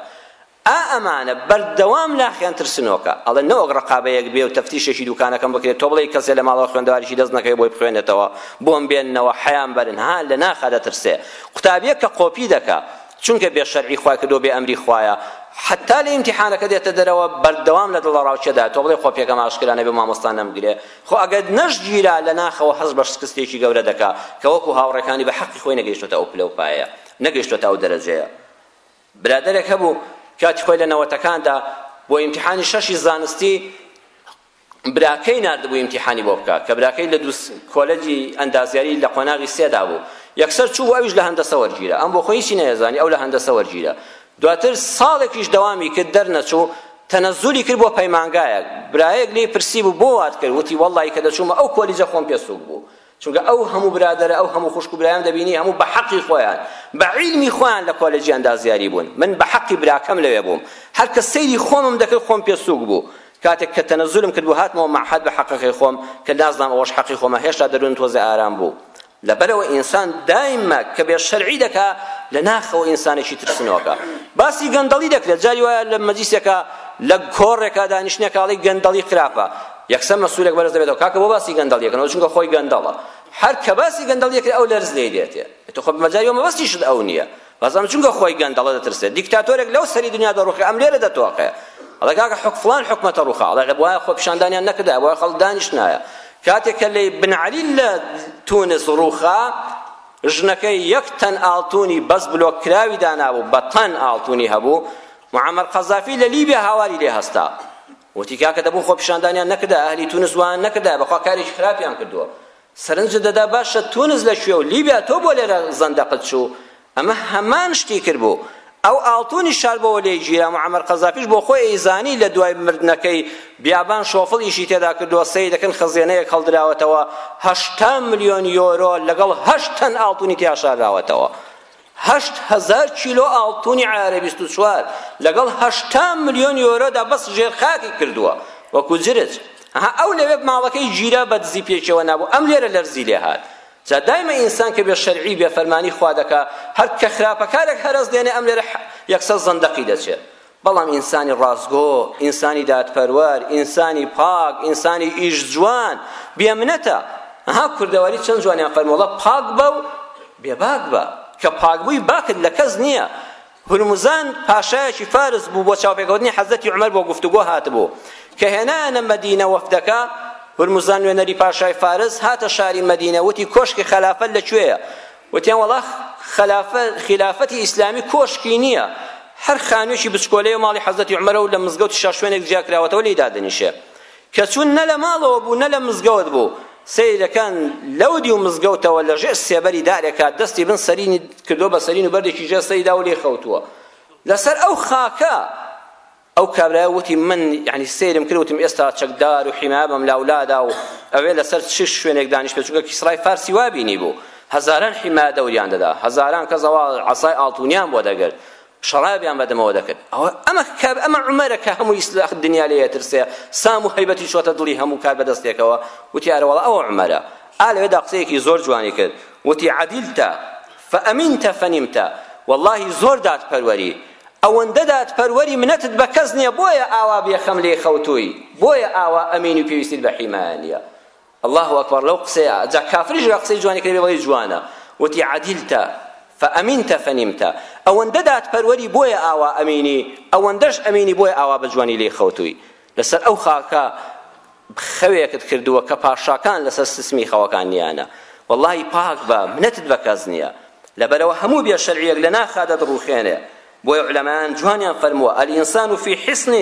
ئا ئەمانە بەردەوام ناخیان ترسنۆکە ئەڵێن نەوەک ڕقابەیەک بێ و تەفتیشێکی دوکانەکەم بکرێت تۆ بڵێی کەسێ لە ماڵەوە خوێندەواریشی دەست نەکەوێ بۆی بخوێنێتەوە بۆم بێننەوە حەیام بەرن ها لە ناخا دەترسێ قوتابیەک کە قۆپی دەکا چونکە بێ شەرعی خوای کردو بێ ئەمری خوایە حتا لە ئیمتیحانەکە دێتە دەرەوە بەردەوام لە دڵەڕاوکێدا تۆ بڵێ قۆپیەکەم ئاشکرا نەبێ مامۆستا نەمگرێ خۆ ئەگەر نەشگیرا لە ناخەوە هەست بە شکستێکی گەورە دەکا کە وەکو هاوڕێکانی بە حەقی خۆی نەگەیشتوتە ئەو پلە و پایەیە نەگەیشتوتە ئەو دەرەجەیە برادەرێک هەبوو کاتی خۆی لە نەوەتەکاندا بۆ ئیمتیحانی شەشی زانستی براکەی ناردبوو ئیمتیحانی بۆ بکە کە براکەی لە دوو کۆلەجی ئەندازیاری لە قۆناغی سێدا بوو یەکسەر چوو ئەویش لە هەندەسە وەرگیرە ئەم بۆ خۆی هیچی نەیەزانی ئەو لە هەندەسە وەرگیرە دواتر ساڵێکیش دەوامی کرد دەرنەچوو تەنەزولی کرد بۆ پەیمانگایەک برایەک لێی پرسی بوو بۆ وات کرد وتی وەڵی کە دەچوومە ئەو کۆلیجە خۆم پێ سووک بوو چونکە ئەو هەموو برادەرە ئەو هەموو خوشک و برایان دەبینی هەموو بە حەقی خۆیان بە عیلمی خۆیان لە کۆلێجی ئەندازیاری بوون من بە حەقی براکەم لەوێ بووم هەر کە سەیری خۆمم دەکرد خۆم پێ سووک بوو کاتێک کە تەنەزولم کرد بۆ هاتمەوە مەعهەد بە حەقەکەی خۆم کە نازنام ئەوەش حەقی خۆمە هێشتا دەروونم تۆزێ ئارام بوو لەبەرەوە ئینسان دایمە کە بێ شەرعی دەکا لە ناخەوە ئینسانێکی ترسنۆکە باسی گەندەڵی دەکرێت جاری وایە لە مەجیسێکە لە کۆڕێکە دانیشتنێکاڵی گەندەڵی خراپە یەکسەر مەسوولێک بەرز دەبێتەوە کاکە بۆ باسی گەندەڵی یەکەن ئەو چونکە خۆی گەندەڵە هەر کە باسی گەندەڵی یەکرێ ئەو لەرز لێی دێتێ تۆ خۆ بمەجای و مەبەستیشت ئەو نییە بەزەم چونکە خۆی گەندەڵە دەترسێت دیکتاتۆرێک لەو سەری دنیا دەڕوخێ ئەم لێرە دەتۆقێ ئەڵێ کاکە حک فلان حکومەتە ڕوخا ئەڵێ لە بوایە خۆ پیشاندانیان نەکردا بۆە خەڵک دانیشتنایە کاتێک کە لەی بن عەلی لە تونس ڕوخا ژنەکەی یەک تەن ئاڵتونی بەس بلۆک کراوی دانابوو بە تەن ئاڵتونی هەبوو معمر قەزافی لە لیبیا هاواری لێ هەستا وتی کاکە دەبوو خۆپیشاندانیان نەکردایە ئەهلی تونس وایان نەکردایە بەخوا کارێکی خراپیان کردووە سەرنجت دەدا باشە تونس لە کوێ و لیبیا تۆ بۆ لێرە زەندەقت چوو ئەمە هەمان شتی کرد بوو ئەو ئاڵتونی شار بۆ لێی گیرا معمر قەزافیش بۆ خۆی ئەیزانی لە دوای مردنەکەی بیابان شۆفڵ ئیشی تێدا کردووە سەی دەکەن خەزێنەیەک هەڵدراوەتەوە هەشتا ملیۆن یۆرۆ لەگەڵ هەشت تەن ئاڵتونی تیا شاراوەتەوە هەشت هەزار کیلۆ ئاڵتونی عەیارە بیست و چوار لەگەڵ هەشتا ملیۆن یۆرۆدا بەس ژێر خاکی کردووە وەکو جرج ئەها ئەو لەوێ ماڵەکەی گیرا بە دزی پێکەوە نابوو ئەم لێرە لەرزی لێ هات جا دایمە ئینسان کە بێ شەرعی بێ فەرمانی خوا دەکا هەر کە خراپەکارێک هەرەس دێنێ ئەم لێرە یەکسەر زەندەقی دەچێت بەڵام ئینسانی ڕاستگۆ، ئینسانی دادپەروەر، ئینسانی پاک، ئینسانی ئیش جوان بێ منەتە. ئەها کوردەواری چەند جوانیان فەرموو، وەڵا پاک بە و بێباک بە. کە پاک بووی باکت لە کەس نییە. هورمزان پاشایەکی فارس بوو بۆ چاوپێکەوتنی حەزرەتی عومەر بۆ گفتوگۆ هاتبوو. کە هێنایانە مەدینە وەفدەکە، هورمزان نوێنەری پاشای فارس هاتە شاری مەدینە وتی کۆشکی خەلافەت لە کوێیە؟ وتیان وەڵا خەلافە خیلافەتی ئیسلامی کۆشکی نییە هەر خانوێکی بچکۆلەیە ماڵی حەزەتی عومەرە و لە مزگەوتی شا شوێنێک جیا کراوەتەوە لێی دادەنیشێ کە چون نە لە ماڵەوە بوو نە لە مزگەوت بوو سیرەکان لەو دیو مزگەوتەوە لە ژێر سێبەری دارێکا دەستی بن سەرینی کردو بە سەرین و بەردێکی ژێر سەریدا و لێ خەوتووە لەسەر ئەو خاکە ئەو کابرایە وتی من یعنی سەیرم کرد وتم ئێستا چەکدار و حیمایە بەم لاولادا و ئەوێ لەسەر چ شوێنێک دانیشتە چونکە کیسرای فارسی وا بینی بوو هەزاران حیمایە دەوریان دەدا هەزاران کەس ئەوە عەسای ئاڵتونیان بۆ دەگرت شەڕابیان بەدەمەوە دەکرد ئەوە ئەمە کاب ئەمە عومەرە کە هەموو ئیسلاخ دنیا لێ ترسێ سام و هەیبەتی شۆتە دڵی هەموو کار بەدەستێکەوە وتی ئارەوەڵا ئەوە عومەرە ئالەوێدا قسەیەکی زۆر جوانی کرد وتی عەدیلتە فەئەمینتە فەنیمتە واللهی زۆر دادپەروەری ئەوەندە دادپەروەری منەتت بە کەس نییە بۆیە ئاوا بێخەم لێ خەوتووی بۆیە ئاوا ئەمین و پێویستیت بە حیمایە نییە الله اکبر لەو قسەیە جا کافریش لە قسەی جوانی کرێ بەڵی جوانە وتی عدیلتە فەئەمینتە فەنیمتە ئەوەندە دادپەروەری بۆیە ئاوا ئەمینی ئەوەندەش ئەمینی بۆیە ئاوا بە جوانی لێی خەوتووی لەسەر ئەو خاکە خەوێکت کردووە کە پاشاکان لەسەر سیستمی خەوەکانیانە وەڵاهی پاک بە منەتت بە کەس نییە لەبەرەوە هەموو بێ شەرعیەک لە ناخا دەدڕوخێنێ بۆیە علەمایان جوانیان فەرمووە الانسان فی حصن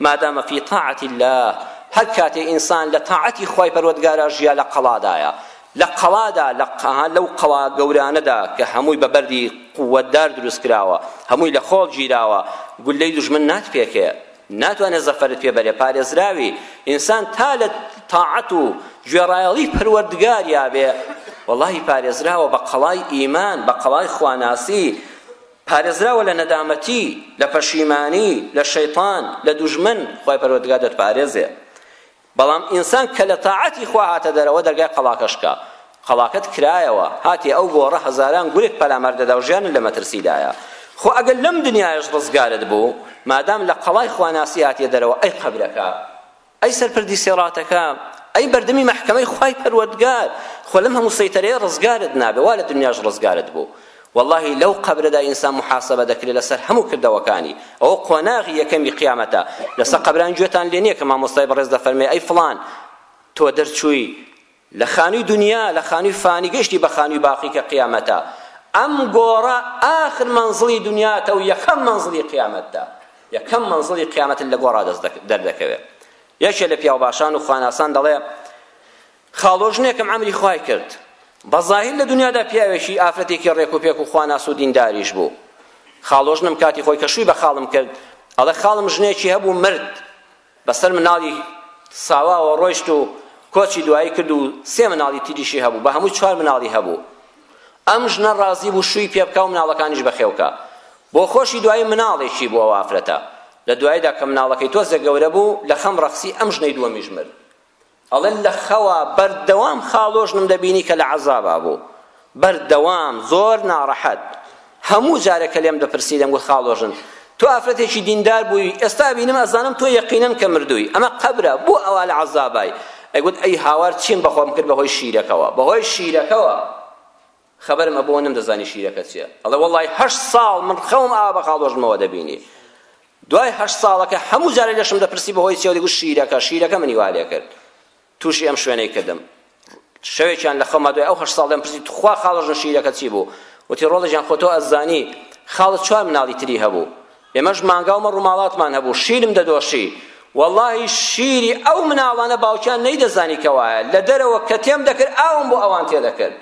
مادام فی طاعة الله هەر کاتێ ئینسان لە تاعەتی خوای پەروەردگارا ژیا لە قەڵادایە لە قەڵادا لە قەها لەو قەڵا گەورانەدا کە هەمووی بە بەردی قووەتدار دروست کراوە هەمووی لە خۆڵ گیراوە گولەی دژمن ناتپێکێ ناتوانێت زەفەرت پێ بەرێ پارێزراوی ئینسان تا لە تاعەت و گوێڕایەڵی پەروەردگاریا بێ وەڵاهی پارێزراوە بە قەڵای ئیمان بە قەڵای خواناسی پارێزراوە لە نەدامەتی لە پەشیمانی لە شەیطان لە دوژمن خی پەروەردگار دەتپارێزێ بەڵام ئینسان کە لە تاعەتی خوا هاتە دەرەوە دەرگای قەڵاکە شکا قەڵاکەت کرایەوە هاتێ ئەو گۆڕە هەزاران گولێک پەلامار دەدا و ژیانت لە مەترسیدایە خۆ ئەگەر لەم دنیایش ڕزگارت بوو مادام لە قەڵای خواناسی هاتیە دەرەوە ئەی قەبرەکە ئەی سەرپردی سێڕاتەکە ئەی بەردەمی مەحکەمەی خوای پەروەردگار خۆ لەم هەموو سەیتەرەیە ڕزگارت نابێ وا لە دنیاش ڕزگارت بوو وەڵاهی لەو قەبرەدا ئینسان محاسەبە دەکرێت لەسەر هەموو کردەوەکانی ئەوە قۆناغی یەکەمی قیامەتە لەسەر قەبران گوێتان لێ نییە کە مامۆستای بەڕێز دەفەرمێ ئەی فڵان تۆ دەرچووی لە خانووی دنیا لە خانووی فانی گەشتی بە خانووی باقی کە قیامەتە ئەم گۆڕە ئاخر منزڵی دنیاتە و یەکەم منزڵی قیامەتدا یەکەم منزڵی قیامەت لە گۆڕا دەست دەردەکەوێت یەکێ لە پیاوباشان و خواناسان دەڵێ خاڵۆ ژنێکم عەمری خوای کرد بە زاهیر لە دنیادا پیاوێکی ئافرەتێکی ڕێک و پێک و خواناس و دینداریش بوو خاڵۆ ژنم کاتی خۆی کە شووی بە خاڵم کرد ئەڵێ خاڵم ژنێکی هەبوو مرد بەسەر مناڵی ساواوە ڕۆیشت و کۆچی دوایی کرد و سێ مناڵی تریشی هەبوو بە هەموو چوار مناڵی هەبوو ئەم ژنە ڕازی بوو شووی پێ بکە و مناڵەکانیش بەخێوکە بۆ خۆشی دوایی مناڵێکی بووە وافرەتە لە دواییدا کە مناڵەکەی تۆزێک گەورە بوو لە خەم ڕەخسی ئەم ژنەی دووەمیش مرد ئەڵێ لە خەوا بەردەوام خاڵۆژنم دەبینی کە لە عەزابا بوو بەردەوام زۆر ناڕەحەت هەموو جارێک کە لێم دەپرسی دەمگوت خاڵۆژن تۆ ئافرەتێکی دیندار بووی ئێستا بینم ئەزانم تۆ یەقینەن کە مردووی ئەمە قەبرە بۆ ئەوە لە عەزابای ئەگوت ئەی هاوار چیم بەخۆم کرد بەهۆی شیرەکەوە بەهۆی شیرەکەوە خەبەرم ئەبۆوە نەمدەزانی شیرەکە چیە ئەڵێ وەڵڵای هەشت ساڵ من خەوم ئاوا بە قاڵۆژمەوە دەبینی دوای هەشت ساڵەکە هەموو جارێ لەشم دەپرسی بەهۆی چێوە دەگوت شیرەکە شیرەکە منی وا لێ کرد تووشی ئەم شوێنەی کردم شەوێکیان لە خەوما دوای ئەو هەشت ساڵ دەم پرسی تخوا خاڵەژن شیرەکە چی بوو وتی ڕۆڵەژیان خۆ تۆ ئەزانی خاڵە چوار مناڵی تری هەبوو ئێمەش مانگا و مەڕ و ماڵاتمان هەبوو شیرم دەدۆشی وەڵاهی شیری ئەو مناڵانە باوکیان نەیدەزانی کە وایە لە دەرەوە کە تێم دەکرد ئاوم بۆ ئەوان تێدەکرد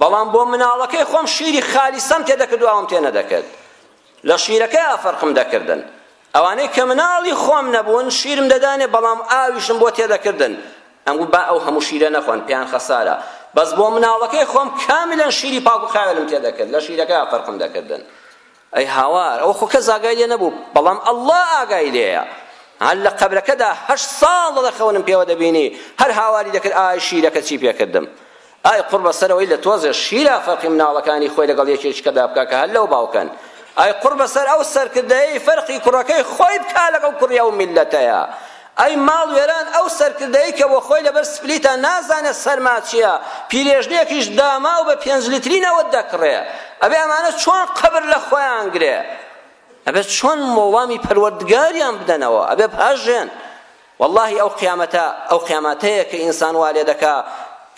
بەڵام بۆ مناڵەکەی خۆم شیری خالیسەم تێدەکرد و ئاوم تێ نەدەکرد لە شیرەکەی ئافەرقم دەکردن ئەوانەی کە مناڵی خۆم نەبوون شیرم دەدانێ بەڵام ئاویشم بۆ تێدەکردن ئەمگو با ئەو هەموو شیرە نەخۆن پێیان خەسارە بەس بۆ مناڵەکەی خۆم کاملەن شیری پاک و خاوێنم تێدەکرد لە شیرەکەی ئافەرقم دەکردن ئەی هاوار ئەوە خۆ کەس ئاگای لێ نەبوو بەڵام ئەڵڵا ئاگای لێیە هەر لە قەبرەکەدا هەشت ساڵ لە دەرخەونم پێوە دەبینی هەر هاواری دەکرد ئای شیرەکە چی پێکردم ئای قوڕ بەسەرەوەی لە تۆزێ شیرە فەرقی مناڵەکانی خۆی لەگەڵ یەکێکەدا بکە کە هەر لەو باوکەن ئای قوڕ بەسەر ئەو سەرکردەیەی فەرقی کوڕەکەی خۆی بکا لەگەڵ کوڕی ئەو میلەتەیە ئەی ماڵوێران ئەو سەرکردەی کە بۆ خۆی لەبەر سپلیتا نازانێ سەرما چیە پیرێژنێکیش داماو بە پێنج لیتری نەوت دەکڕێ ئەبێ ئەمانە چۆن قەبر لە خۆیان گرێ ئەبێ چۆن وەڵامی پەروەردگاریان بدەنەوە ئەبێ بهەژێن واللهی ئەو قیامەتە ئەو قیامەتەیە کە ئینسان وا لێ دەکا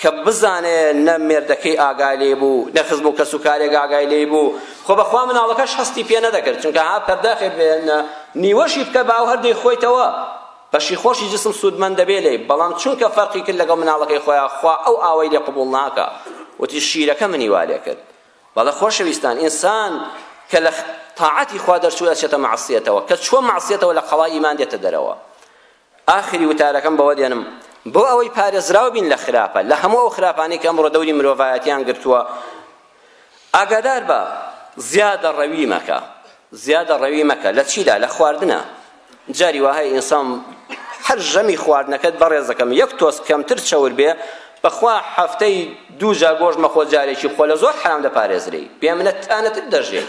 کە بزانێ نە مێردەکەی ئاگای لێی بوو نە خزم و کەس و کارێک ئاگای لێی بوو خۆ بەخوا مناڵەکەش هەستی پێ نەدەکرد چونکە ها پەرداخێ بێنە نیوەشی بکە با و هەر دەیخۆیتەوە بەشی خۆشی جسم سوودمەند دەبێ لێی بەڵام چونکە فەرقی کرد لەگەڵ مناڵەکەی خۆیان خوا ئەو ئاوەی لێ قبوڵ ناکا وتی شیرەکە منی وا لێ کرد بەڵە خۆشەویستان ئینسان کە لە تاعەتی خوا دەرچوو ئەچێتە مەعسیەتەوە کە چووە مەعسیەتەوە لە قەڵای ئیمان دێتە دەرەوە ئاخری وتارەکەم بەوە دێنم بۆ ئەوەی پارێزراو بین لە خراپە لە هەموو ئەو خراپانەی کە ئەمڕۆ دەوری مرۆڤایەتیان گرتووە ئاگادار بە زیادە ڕەوی مەکە زیادە ڕەوی مەکە لە چیدا لە خواردنە جاری وهەیە ئینسان هەر ژەمی خواردنەکەت بەڕێزەکەم یەک تۆز کەمتر چەور بێ بەخوا هەفتەی دوو جا گۆش مەخۆ جارێکی خۆ لە زۆر حرام دەپارێزری پێ منە تانەتر دەژێ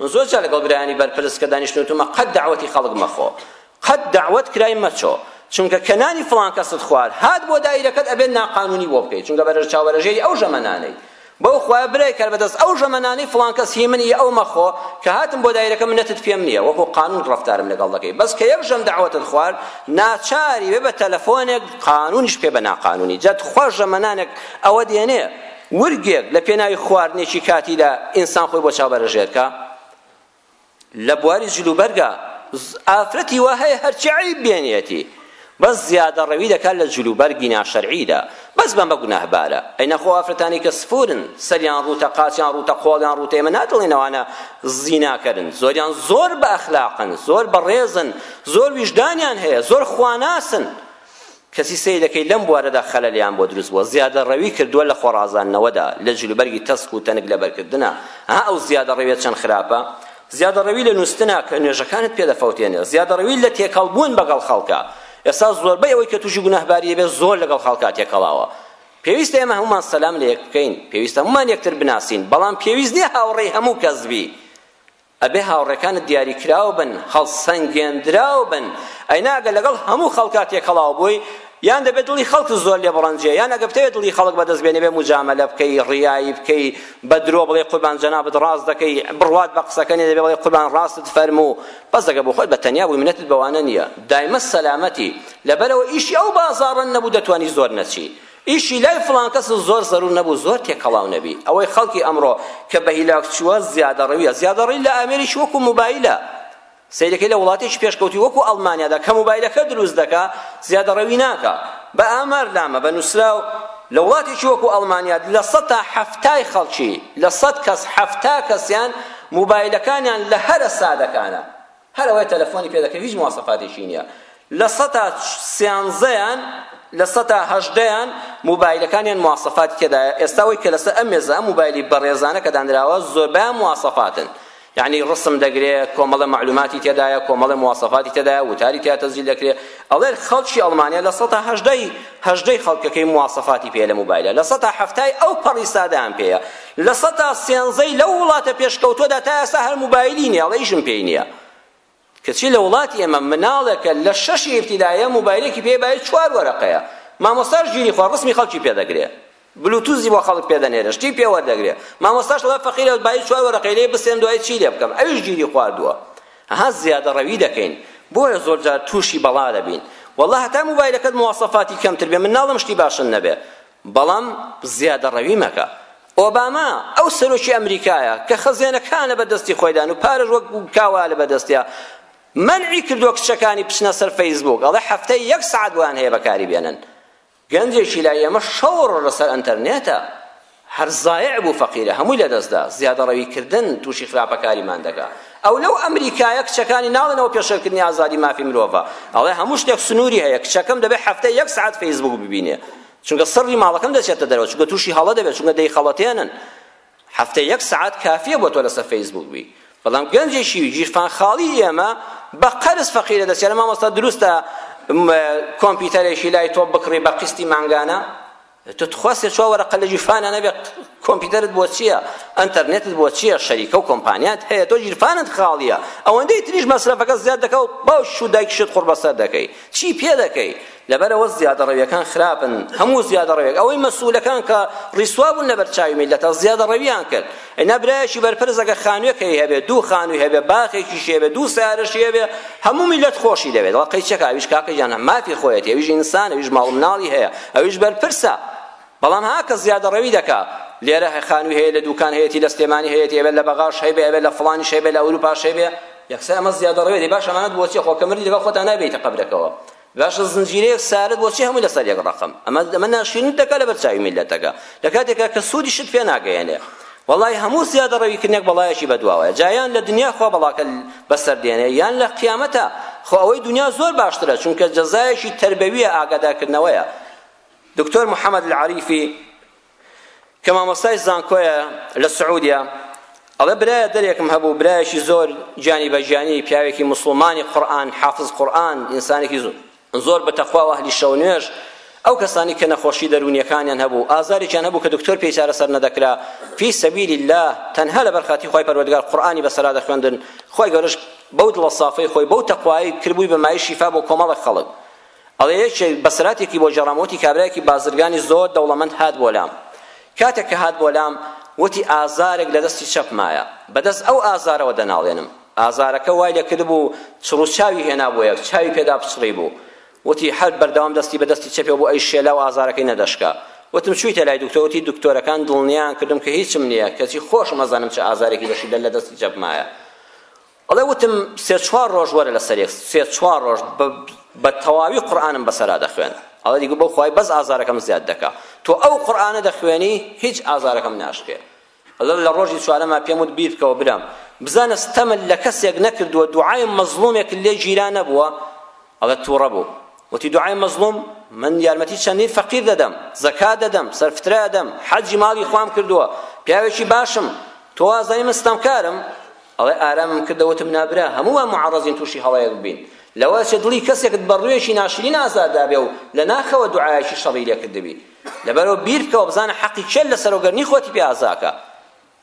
من زۆر جا لەگەڵ برایانی بەرپرس کە دانیشتوتمە قەت داوەتی خەڵک مەخۆ قەت دەعوەت کرای مەچۆ چونکە کە نانی فڵان کەست خوارد هات بۆ دایرەکەت ئەبێت ناقانونی بۆ بکەیت چونکە بەرەژ چاوەرەژێری ئەو ژەمەنانەی بەو خوایە برای کار بەدەست ئەو ژەمەنانەی فڵان کەس هی منی ئەو مەخۆ کە هاتم بۆ دایرەکە منەتت پێم نییە وەکو قانون ڕەفتارم لەگەڵ دەکەی بەس کە یەک ژەم دەعوەتت خوارد ناچاری بێ بە تەلەفۆنێک قانونیش پێ بە ناقانونی جەت خوا ژەمەنانێک ئەوە دێنێ ورگێک لە پێناوی خواردنێکی کاتیدا ئینسان خۆی بۆ چاوبەرەژێرکە لە بواری جلوبەرگا ئافرەتی وا هەیە هەرچی عیب بێنێتی بەس زیادە ڕەوی دەکات لە جلوبەرگی ناشەرعیدا بەس بەمە گوناهبارە ئەی نەخۆ ئافرەتانی کە سپورن سەریان ڕووتە قاچیان ڕووتە قۆڵیان ڕووتە ئێمە ناتڵێن ئەوانە زیناکەرن زۆریان زۆر بە ئەخلاقن زۆر بەڕێزن زۆر ویژدانیان هەیە زۆر خواناسن کەچی سەیرەکەی لەم بوارەدا خەلەلیان بۆ دروست بووە، زیادەڕەوی کردووە لە خۆڕازاندنەوەدا، لە جلوبەرگی تەسک و تەنک لەبەرکردنا، ها ئەو زیادەڕەویە چەند خراپە، زیادەڕەوی لە نووستنا کە نوێژەکانت پێ دەفەوتێنێ، زیادەڕەوی لە تێکەڵ بوون بەگەڵ خەڵکا، ئێستا زۆربەی ئەوەی کە تووشی گوناهباری دەبێ زۆر لەگەڵ خەڵکا تێکەڵاوە، پێویستە ئێمە هەموومان سەلام لە یەک بکەین، پێویستە هەموومان یەکتر بناسین، بەڵام پێویست نییە هاوڕێی هەموو کەس بی، ئەبێ هاوڕێکانت دیاریکراو بن هەڵسەنگێندراو بن ئەینا ئەگەر لەگەڵ هەموو خەڵکا تێکەڵاو بووی یان دەبێت دڵی خەڵک زۆر لێ بڕەنجێ یان ئەگە بتەوێت دڵی خەڵک بەدەست بێنێ بێ مجاملە بکەی ڕیایی بکەی بە درۆ بڵێ قوربان جەنابت ڕاست دەکەی بڕوات بە قسەکە نێ دەبێ بڵێ قوربان ڕاستت فەرموو بەس ئەگە بۆ خۆت بە تەنیا بووی منەتت بەوانە نییە دایمە سەلامەتی لەبەرەوە ئیشی ئەو بازاڕە نەبوو دەتوانی زۆر نەچی ئیشی لای فڵان کەس زۆر زەروور نەبوو زۆر تێکەڵاو نەبی ئەوەی خەڵکی ئەمڕۆ کە بە هیلاک چووە زیادەڕەویە زیادەڕەوی لە ئامێریش وەکو موبایلە سەیرەکەی لە وڵاتێکی پێشکەوتوو وەکو ئەڵمانیادا کە موبایلەکە دروست دەکا زیادەڕەوی ناکا بە ئامار لامە بە نووسراو لە وڵاتێکی وەکو ئەڵمانیا لە سەد تا حەفتای خەڵکی لە سەد کەس حەفتا کەسیان موبایلەکانیان لە هەرە سادەکانە هەر ئەوەیە تەلەفۆنی پێ دەکەی و هیچ مواسەفاتێکی نییە لە سەتا سیانزەیان لە سەتا هەژدەیان موبایلەکانیان مواسەفاتی تێدایە ئێستا وەی کە لەسەر ئەم مێزە ئەم موبایلی بەڕێزانە کە دانراوە زۆربەیان مواسەفاتن یعنی ڕسم دەگرێ کۆمەڵە معلوماتی تێدایە کۆمەڵە مواسەفاتی تێدایە وتاری تیا تەزیل دەکرێ ئەڵێن خەڵکی ئەڵمانیا لە سەتا هەژدەی هەژدەی خەڵکەکەی مواسەفاتی پێ لە موبایلە لە سەتا حەفتای ئەو پەڕی سادەیان پێیە لە سەتا سێنزەی لەو وڵاتە پێشکەوتوەدا تا ئێستا هەر موبایلی نیە ئەڵێیشم پێی نیە کەچی لە وڵاتی ئێمە مناڵێکە لە شەشی ئیبتیدایە موبایلێکی پێ باید چوار وەرەقەیە مامۆستاش گیری خوا ڕسمی خەڵکی پێ دەگرێ بلوتوزی بۆ خەڵک پێ دەنێرە شتی پێ وەردەگرێ مامۆستاش وڵات فەقیرە باید چوار وەرەقەی لێ بسێن دوای چی لێ بکەم ئەویش گیری خواردووە ها زیادە ڕەوی دەکەین بۆیە زۆر جار تووشی بەڵا دەبین والله هەتا موبایلەکەت مواسەفاتی کەمتر بێ مناڵم شتی باشن نەبێ بەڵام زیادەڕەوی مەکە. ئۆباما ئەو سەرۆکی ئەمریکایە کە خەزێنەکان لە بەردەستی خۆیدان و پارەش وەک کاوە لە بەردەستیە، مەنعی کردووە کچەکانی بچنە سەر فەیسبووک، ئەڵێ هەفتەی یەک سەعات بۆیان هەیە بەکاری بێنن. گەنجێکی لای ئێمە شەو ڕۆژ لەسەر ئەنتەرنێتە، هەر زایع بوو فەقیرە، هەمووی لەدەستدا، زیادەڕەویکردن تووشی خراپەکاریمان دەکا. ئەو لەو ئەمریکایە کچەکانی ناڵێنەوە پێشێلکردنی ئازادی مافی مرۆڤە ئەڵێ هەموو شتێک سنووری هەیە کچەکەم دەبێت هەفتە یەک سعات فەیسبوک ببینێ چونکە سڕی ماڵەکەم دەچێتە دەرەوە چونکە تووشی هەڵە دەبێت چونکە دەیخەڵەتێنن هەفتە یەک سعات کافیە بۆ تۆ لەسەر فەیسبوک بی بەڵام گەنجێکی گیرفان خاڵی ئێمە بە قەرز فەقیرە دەچێت لە مامۆستا دروستە کۆمپیوتەرێکی لای تۆ بکڕی بە قستی مانگانە تۆ تخوا سێ چوار وەرەقە لە جیرفانە نەبێت کۆمپیوتەرت بۆ چییە ئەنتەرنێتت بۆ چییە شەریکە و کۆمپانیات هەیە تۆ جیرفانت خاڵییە ئەوەندەی تریش مەسرەفەکە زیاد دەکە و باوش و دایکشت قوڕ بەسەر دەکەی چی پێ دەکەی لەبەرەوە زیادەڕەویەکان خراپن هەموو زیادەڕەوێک ئەوەی مەسولەکان کە ڕیسوا بوون لەبەر چاوی میلەتە زیادەڕەویان کرد ئینا برایەکی بەرپرس ئەگەر خانوێکەی هەبێ دوو خانووی هەبێ باخێکیشی هەبێ دوو سارەشی هەبێ هەموو میلەت خۆشی دەوێت وە قەیچەکە ئەویش کاکە گیان مافی خۆیەتی ئەویش ئینسان ئەویش ماڵ مناڵی هەیە ئەویش بەرپرسە بەڵام هاکە زیادە ڕەوی دەکا لێرە خانووی هەیە لە دوکان هەیەتی لە سلێمانی هەیەتی ئەبێت لە بەغاش هەیبێ ئەبێت لە فڵانیش هەیبێت لە ئەوروپاش هەیبێ یەکسا ئەمە زیادە ڕەوێتی باش ئەمانەت بۆچی خۆ کە مردی لەگەڵ خۆتان نابێتە قەبرەکەوە باشە زنجیرەیەک سارد بۆچی هەمووی لەسەر یەک ڕەقەم ئەمە ئەمە ناشیرینت دەکات لەبەر چاوی میللەتەکە لە کاتێکا کە سوودیشت پێ ناگەیەنێ وەڵای هەموو زیادە ڕەویکردنێک بەڵایەکی بەدواوەیە جا یان لە دنیا خوا بەڵاکە بەسەر دێنێ یان لە قیامەتە خۆ ئەوەی دنیا زۆر باشترە چونکە جەزایەکی تربەویە ئاگادارکردنەوەیە دکتۆر محەممەد العریفی کە مامۆستای زانکۆیە لە سعودیە ئەڵێ برایە دەرێکم هەبوو برایەکی زۆر جانی بە جانی پیاوێکی مسلمانی قورآن حافظ قورآن ئینسانێکی زۆر زۆر بە تەخوا و ئەهلی شەو نوێژ ئەو کەسانی کە نەخۆشی دەروونیەکانیان هەبوو ئازارێکیان هەبوو کە دکتۆر پێی چارەسەر نەدەکرا فی سەبیل الله تەنها لەبەر خاتی خۆی پەروەردگار قورآنی بەسەرا دەخوێندن خۆی گەورەش بەو دڵە سافەی خۆی بەو تەقوایی کردبووی بە مای شیفا بۆ کۆمەڵێک خەڵک ئەڵێ یەکێک بەسەراتێکی بۆ گێڕام وتی کابرایەکی بازرگانی زۆر دەوڵەمەند هات بۆ لام کاتێک کە هات بۆ لام وتی ئازارێک لە دەستی چەپمایە بەدەست ئەو ئازارەوە دەناڵێنم ئازارەکە وای لێ کردبوو چڕو چاوی هێنا بۆ یەک چاوی پێدا پچڕی بوو وتی هەر بەردەوام دەستی بە دەستی چەپێ بۆ ئەی شێلا و ئازارەکەی نەدەشکا وتم چوویتە لای دکتۆر وتی دکتۆرەکان دڵنیان کردم کە هیچم نییە کەچی خۆشم ئەزانم چ ئازارێکی لە شیدە لە دەستی چەپمایە بەڵێ وتم سێ چوار ڕۆژ وەرە لەسەرێک سێ چوار ڕۆژ بە تەواوی قورئانم بەسەرا دەخوێن ئەڵێ دیگە بەو خوای بەس ئازارەکەم زیاد دەکا تۆ ئەو قورئانە دەخوێنی هیچ ئازارەکەم ناشکێ ئەڵێ لە ڕۆژی چوارەما پێم وت بیر بکەوە برام بزانە ستەمت لە کەسێک نەکردووە دوعای مەزڵومێک لێ گیرا نەبووە ئەڵێ توڕە بوو وتی دوعای مەزڵوم من یارمەتی چەندین فەقیر دەدەم زەکات دەدەم سەرفترە دەم حەجی ماڵی خوام کردووە پیاوێکی باشم تۆ وازدانی من ستەمکارم ئەڵێ ئارامم کردە وتم نابرا هەمووان معڕەزین تووشی هەڵەیەک بین لەوە چێ دڵی کەسێکت بە ڕوێکی ناشرین ئازاردابێ و لە ناخەوە دوعایەکی شەڕی لێکردبی لەبەرەوە بیر بکەوە بزانە حەقی کێل لەسەرۆگەرنی خۆتی پێ ئازاکە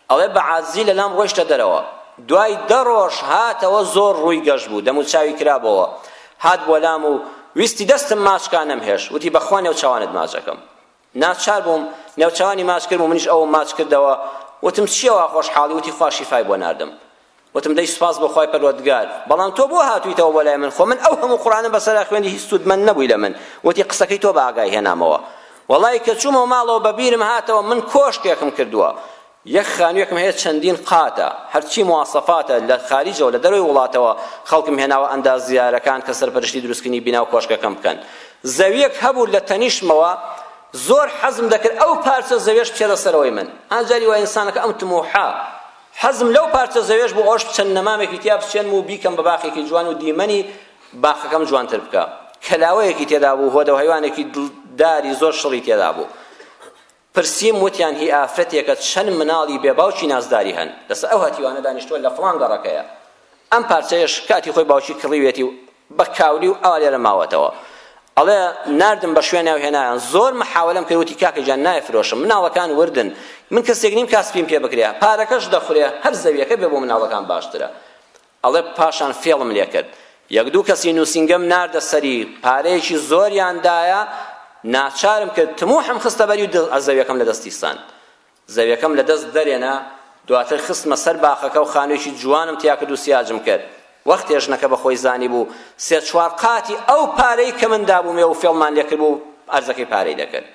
ئەڵێ بە عاجزی لە لام ڕۆیشتە دەرەوە دوای دە ڕۆژ هاتەوە زۆر ڕووی گەش بوو دەمو چاوی کرابەوە هات بۆ لام و ویستی دەستم ماچکا نەمهێش وتی بەخوا نێوچاوانت ماچەکەم ناچار بووم نێوچوانی ماچ کردم و منیش ئەوم ماچ کردەوە وتم چیەوە خۆشحاڵی وتی خوا شیفای بۆ ناردم وتم دەی سوپاس بۆ خوای پەروەردگار بەڵام تۆ بۆ هاتوویتەوە بۆ لای من خۆ من ئەو هەموو قورانە بەسەرا خوێندی هیچ سوودمەند نەبووی لە من وتی قسەکەی تۆ بە ئاگای هێنامەوە وەڵای کە چوومە ماڵەوە بە بیرم هاتەوە من کۆشکێکم کردووە یەک خانوویەکم هەیە چەندین قاتە هەرچی مواسەفاتە لە خاریجەوە لە دەروی وڵاتەوە خەڵکم هێناوە ئەندازیارەکان کە سەرپەرشتی دروستکردنی بیناو کۆشکەکەم بکەن زەویەک هەبوو لە تەنیشمەوە زۆر حەزم دەکرد ئەو پارچە زەوێش بچێتە سەرەوەی من ئاجاری وای ئینسانەکە ئەم تموحە حەزم لەو پارچە زەوێش بوو ئەوش چەند نەمامێکی تیا بچێنم و بیکەم بە باخێکی جوان و دیمەنی باخەکەم جوانتر بکە کەلاوەیەکی تێدا بوو هۆدە و هەیوانێکی دڵداری زۆر شڕی تێدا بوو پرسیم وتیان هی ئافرەتێکە چەند مناڵی بێ باوکی نازداری هەن لەسەر ئەو هەتیوانە دانیشتووە لە فڵان گەڕەکەیە ئەم پارچەیەش کاتی خۆی باوکی کڕیوێتی و بە کاولی و ئاوا لێرە ماوەتەوە ئەڵێ ناردم بە شوێنە و هێنایان زۆر محاولەم کرد وتی کاکە گیان نایە فرۆشم مناڵەکان وردن من کەسێک نیم کاسپیم پێ بکرێ پارەکەش دەخورێ هەر زەویەکە بێ بۆ مناڵەکان باشترە ئەڵێ پاشان فێڵم لێ کرد یەک دوو کەسی نووسینگەم ناردە سەری پارەیەکی زۆریان دایە ناچارم کرد تموحم خستە بەری و زەویەکەم لە دەستی ساند زەویەکەم لە دەست دەرێنا، دواتر خستمە سەر باخەکە و خانویەکی جوانم تیا کرد و سیاجم کرد. وەختێ ژنەکە بە خۆی زانیبوو سێ چوار قاتی ئەو پارەی کە من دابوومیە و فێڵمان لێ کردبوو ئەرزەکەی پارەی دەکرد.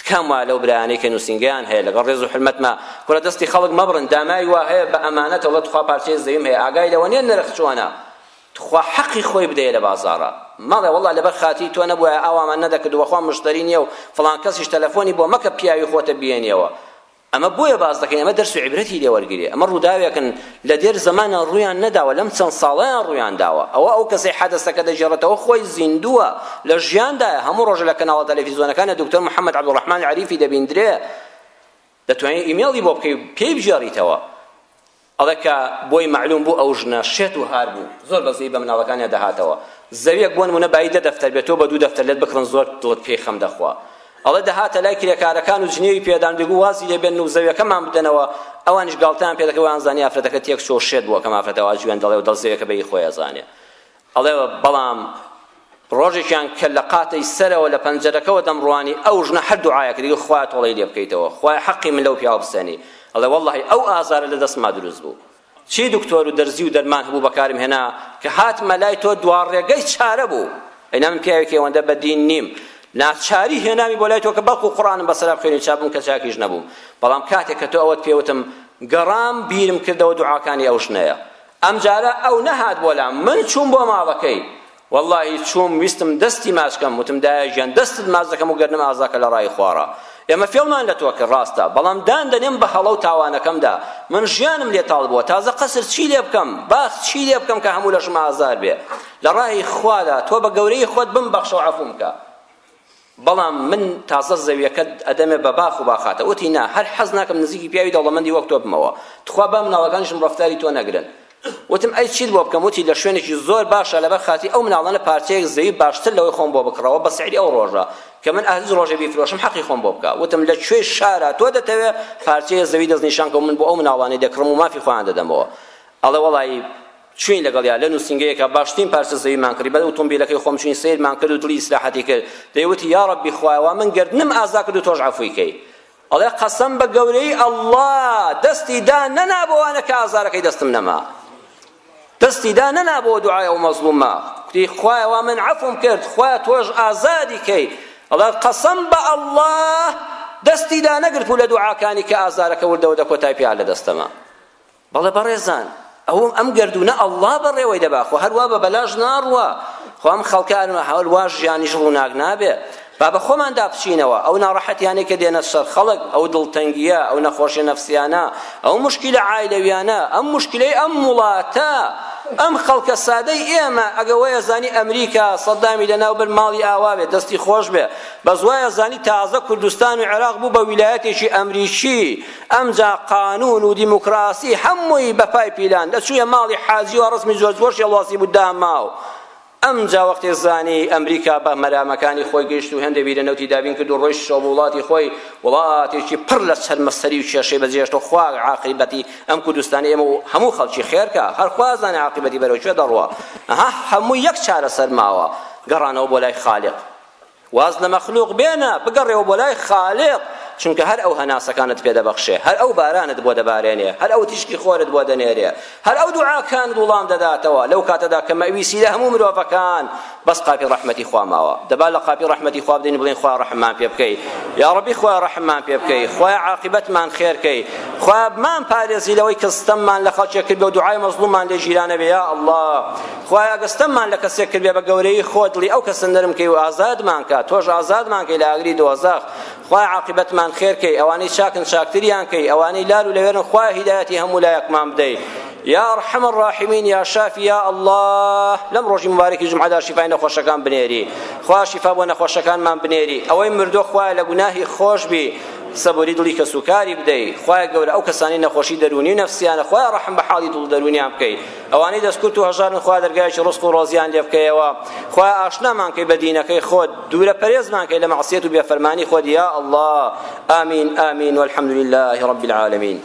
تکام وایە لەو برایانەی کە نووسینگەیان هەیە لەگەڵ ڕێز و حورمەتما کوڕە دەستی خەڵک مەبڕن داماوی وا هەیە بە ئەمانەتە وڵڵە توخوا پارچەیە زەویم هەیە ئاگای لەوە نیە نرخ چۆنە تخوا حەقی خۆی بدەیە لە بازاڕا مەڵێ وەڵا لەبەر خاتری تۆ نەبوایە ئاوامان نەدەکرد وەخوا مشتەری نییە و فڵان کەسیش تەلەفۆنی بۆ مەکە پیاوی خۆتە بیێنیەوە ئەمە بۆیە باس دەکەین ئەمە دەرس و عیبرەتی لێ وەرگری ئەمە ڕووداوێکن لە دێر زەمانە ڕوویان نەداوە لەم چەند ساڵەیان ڕوویان داوە ئەوە ئەو کەسەی حەدەسەکە دەگێڕێتەوە خۆی زیندووە لە ژیاندایە هەموو ڕۆژە لە کەناڵە تەلەفیزیۆنەکانە دکتۆر محەممەد عەبدوڕەحمان عەریفی دەبیندرێ دەتوانی ئیمێڵی بۆ بکەی پێی بگێڕیتەوە ئەڵێ کە بۆی معلوم بوو ئەو ژنە شێت و هار بوو زۆر بەزەی بە مناڵەکانیان دەهاتەوە زەویەک بۆ نمونە بایی دە دەفتەر بێت تۆ بە دوو دەفتەر لێت بکڕن زۆر دڵت پێی خەم دەخوا ئەڵێ دەهاتە لای کرێکارەکان و جنێوی پێدان دەگو وازی لێبێن و زەویەکەمان بدەنەوە ئەوانیش گاڵتەیان پێ دەکەوە یان زانی ئافرەتەکە تێک چۆ شێت بووە کە مافرەتەوە جوێن دەڵێ و دڵ زەویەکە بەی خۆیان زانێ ئەڵێ بەڵام ڕۆژێکیان کە لە قاتەی سەرەوە لە پەنجەرەکەەوە دەمڕوانی ئەو ژنە هەر دوعاە کردی خوای تۆڵی لێ بکەیتەوە خوای حەقی من لەو پیاو بسەنی ئەڵێ واللهی ئەو ئازارە لە دەستما دروست بوو چی دکتۆر و دەرزی و دەرمان هەبوو بەکارم هێنا کە هاتمە لای تۆ دوا ڕێگەی چارە بوو ئەینا من پیاوێکی ئەوەندە بەدین نیم ناچاری هێنامی بۆ لای تۆ کە بەڵکو قڕانم بەسەرا بخێنی چابووم کە چاکیش نەبووم بەڵام کاتێک کە تۆ ئەوەت پێوتم گەڕام بیرم کردەوە دوعاکانی ئەو ژنەیە ئەمجارە ئەو نەهات بۆ لام من چووم بۆ ماڵەکەی واللهی چووم ویستم دەستی ماچ کەم وتم دایە گیان دەستت ماچ دەکەم و گەرنم ئازاکە لە ڕای خواڕا ئێمە فێڵمان لە تۆ کرد ڕاستە بەڵام دان دەنێم بە هەڵە و تاوانەکەمدا من ژیانم لێ تاڵ بووە تازە قەسر چی لێ بکەم باخ چی لێ بکەم کە هەموو لەشم ئازار بێ لە ڕای خوادا تۆ بە گەورەی خۆت بمبەخشە و عەفوم کە بەڵام من تازە زەویەکە ئەدەمێ بە باخ و باخاتە وتی نا هەر حەز ناکەم نزیکی پیاوی دەوڵەمەندی وەک تۆ بمەوە تخوا با مناڵەکانیشم ڕەفتاری تۆ نەگرن وتم ئەی چیت بۆ بکەم وتی لە شوێنێکی زۆر باشە لەبەر خاتی ئەو مناڵانە پارچەیەک زەوی باشتر لەوەی خۆم بۆ بکڕەوە بە سعری ئەو ڕۆژە کە من ئەهز ڕۆژێ بیفرۆشم حەقی خۆم بۆ بکە وتم لە کوێ شارە تۆ دەتەوێ پارچەیە زەوی دەستنیشان کە من بۆ ئەو مناڵانەی دەکڕم و مافی خۆیان دەدەمەوە ئەڵێ وەڵایی چوین لەگەڵیا لە نووسینگەیەکە باشترین پارچە زەویمان کڕی بە ئۆتۆمبیلەکەی خۆم چوین سەیرمان کرد و دڵی ئیسراحەتی کرد دەیوتی یا ڕەبی خوایە وا من گەردنم ئازا کرد و تۆش عەفوی کەی ئەڵێ قەسەم بە گەورەی ئەڵڵا دەستی دا نەنا بۆوانە کە ئازارەکەی دەستم نەما دەستی دا نەنا بۆ دوعای ئەو مەزڵومە کوتی خوایە وا من عەفوم کرد خوایە تۆش ئازادی کەی ئەڵێ قەسەم بە ئەڵڵا دەستی دا نەگرت بوو لە دوعاکانی کە ئازارەکە وردەوە دەکۆتای پێیان لە دەستەما بەڵێ بەڕێزان ئەوم ئەم گەردوونە ئەڵڵا بەڕێوەی دەبا خۆ هەروا بە بەلاش ناڕوا خۆ ئەم خەڵکانمە هەوڵ وا ژیانیش ڕووناک نابێ با بە خۆمان دابچینەوە ئەو ناڕەحەتیانەی کە دێنە سەر خەڵک ئەو دڵتەنگیە ئەو نەخۆشی نەفسیانە ئەو مشکلە عایلەویانە ئەم مشکلەی ئەم وڵاتە ئەم خەڵکە سادەی ئێمە ئەگە وەیە زانی ئەمریکا سەدامی لەناو بر ماڵی ئاوا بێ دەستی خۆش بێ بەس وایە زانی تازە کوردستان و عێراق بوو بە ویلایەتێکی ئەمریکی ئەمجا قانون و دیموکراسی هەمووی بە پای پیلان دەچوویە ماڵی حاجی و ڕسمی جۆرج بۆش هێڵواسی بوو داماو ئەمجا وەختێ زانی ئەمریکا بە مەرامەکانی خۆی گەیشت و هێندێ بیرە نەوتی دابین کرد و ڕۆیشت شەو وڵاتی خۆی وڵاتێکی پڕ لە چەرمەسەری و کێشەی بەجێهێشت و خوا عاقیبەتی ئەم کوردستانی ئێمە و هەموو خەڵکی خێرکە هەر خوا زانێ عاقیبەتی بەرەو کوێ دەڕوا ئەها هەموو یەک چارەسەر ماوە گەڕانەوە بۆ لای خالق واز لە مەخلوق بێنە بگەڕێوە بۆ لای خالق چونکە هەر ئەو هەناسەکانت پێ دەبەخشێ هەر ئەو بارانت بۆ دەبارێنێ هەر ئەو تیشکی خۆرت بۆ دەنێرێ هەر ئەو دوعاکانت وڵام دەداتەوە لەو کاتەدا کە مەویسی لە هەموو مرۆڤەکان بەس قاپی ڕەحمەتی خوا ماوە دەبا لە قاپی ڕەحمەتی خوا بدەین بڵین خوا ڕەحممان پێ بکەی یا ڕەبی خوا ڕەحممان پێ بکەی خوا عاقبەتمان خێر کەی خوا بمان پارێزی لەوەی کە ستەممان لە خەڵکێک کرد بە دوعای مەزلوممان لێ ژیرانە بێ یا الله خوایە ئەگە ستەممان لە کەسێک کردبێ بە گەورەیی خۆت دڵی ئەو کەسە نەرم کەی و ئازادمان کە تۆش ئازادمان کەی لە ئاگری دۆزەخ خوایە عاقبەتمان خێر کەی ئەوانەی چاکن چاکتریان کەی ئەوانەی لار و لەوێرن خوایە هیدایەتی هەموو لایەکمان بدەی یا ارحم الراحمین یا شافی یا الله لەم ڕۆژی مبارەکی جمعەدا شیفای نەخۆشەکان بنێری خوا شیفا بۆ نەخۆشەکانمان بنێری ئەوەی مردووە خوایە لە گوناهی خۆش بی سەبوری دڵی کەسوکاری بدەی خوایە گەورە ئەو کەسانی نەخۆشی دەرونی و نەفسیانە خوایە ڕەحم بە حاڵی دڵ دەرونیان بکەی ئەوانەی دەستکوت و هەژارن خوا دەرگایەکی ڕزق و ڕۆزیان لێ بکەیەوە خوا ئاشنامان کەی بە دینەکەی خۆت دوورە پەرێزمان کەی لە مەعسیەت و بێفەرمانی خۆت یا ئەڵڵا ئامین ئامین والحمد لله رب العالمین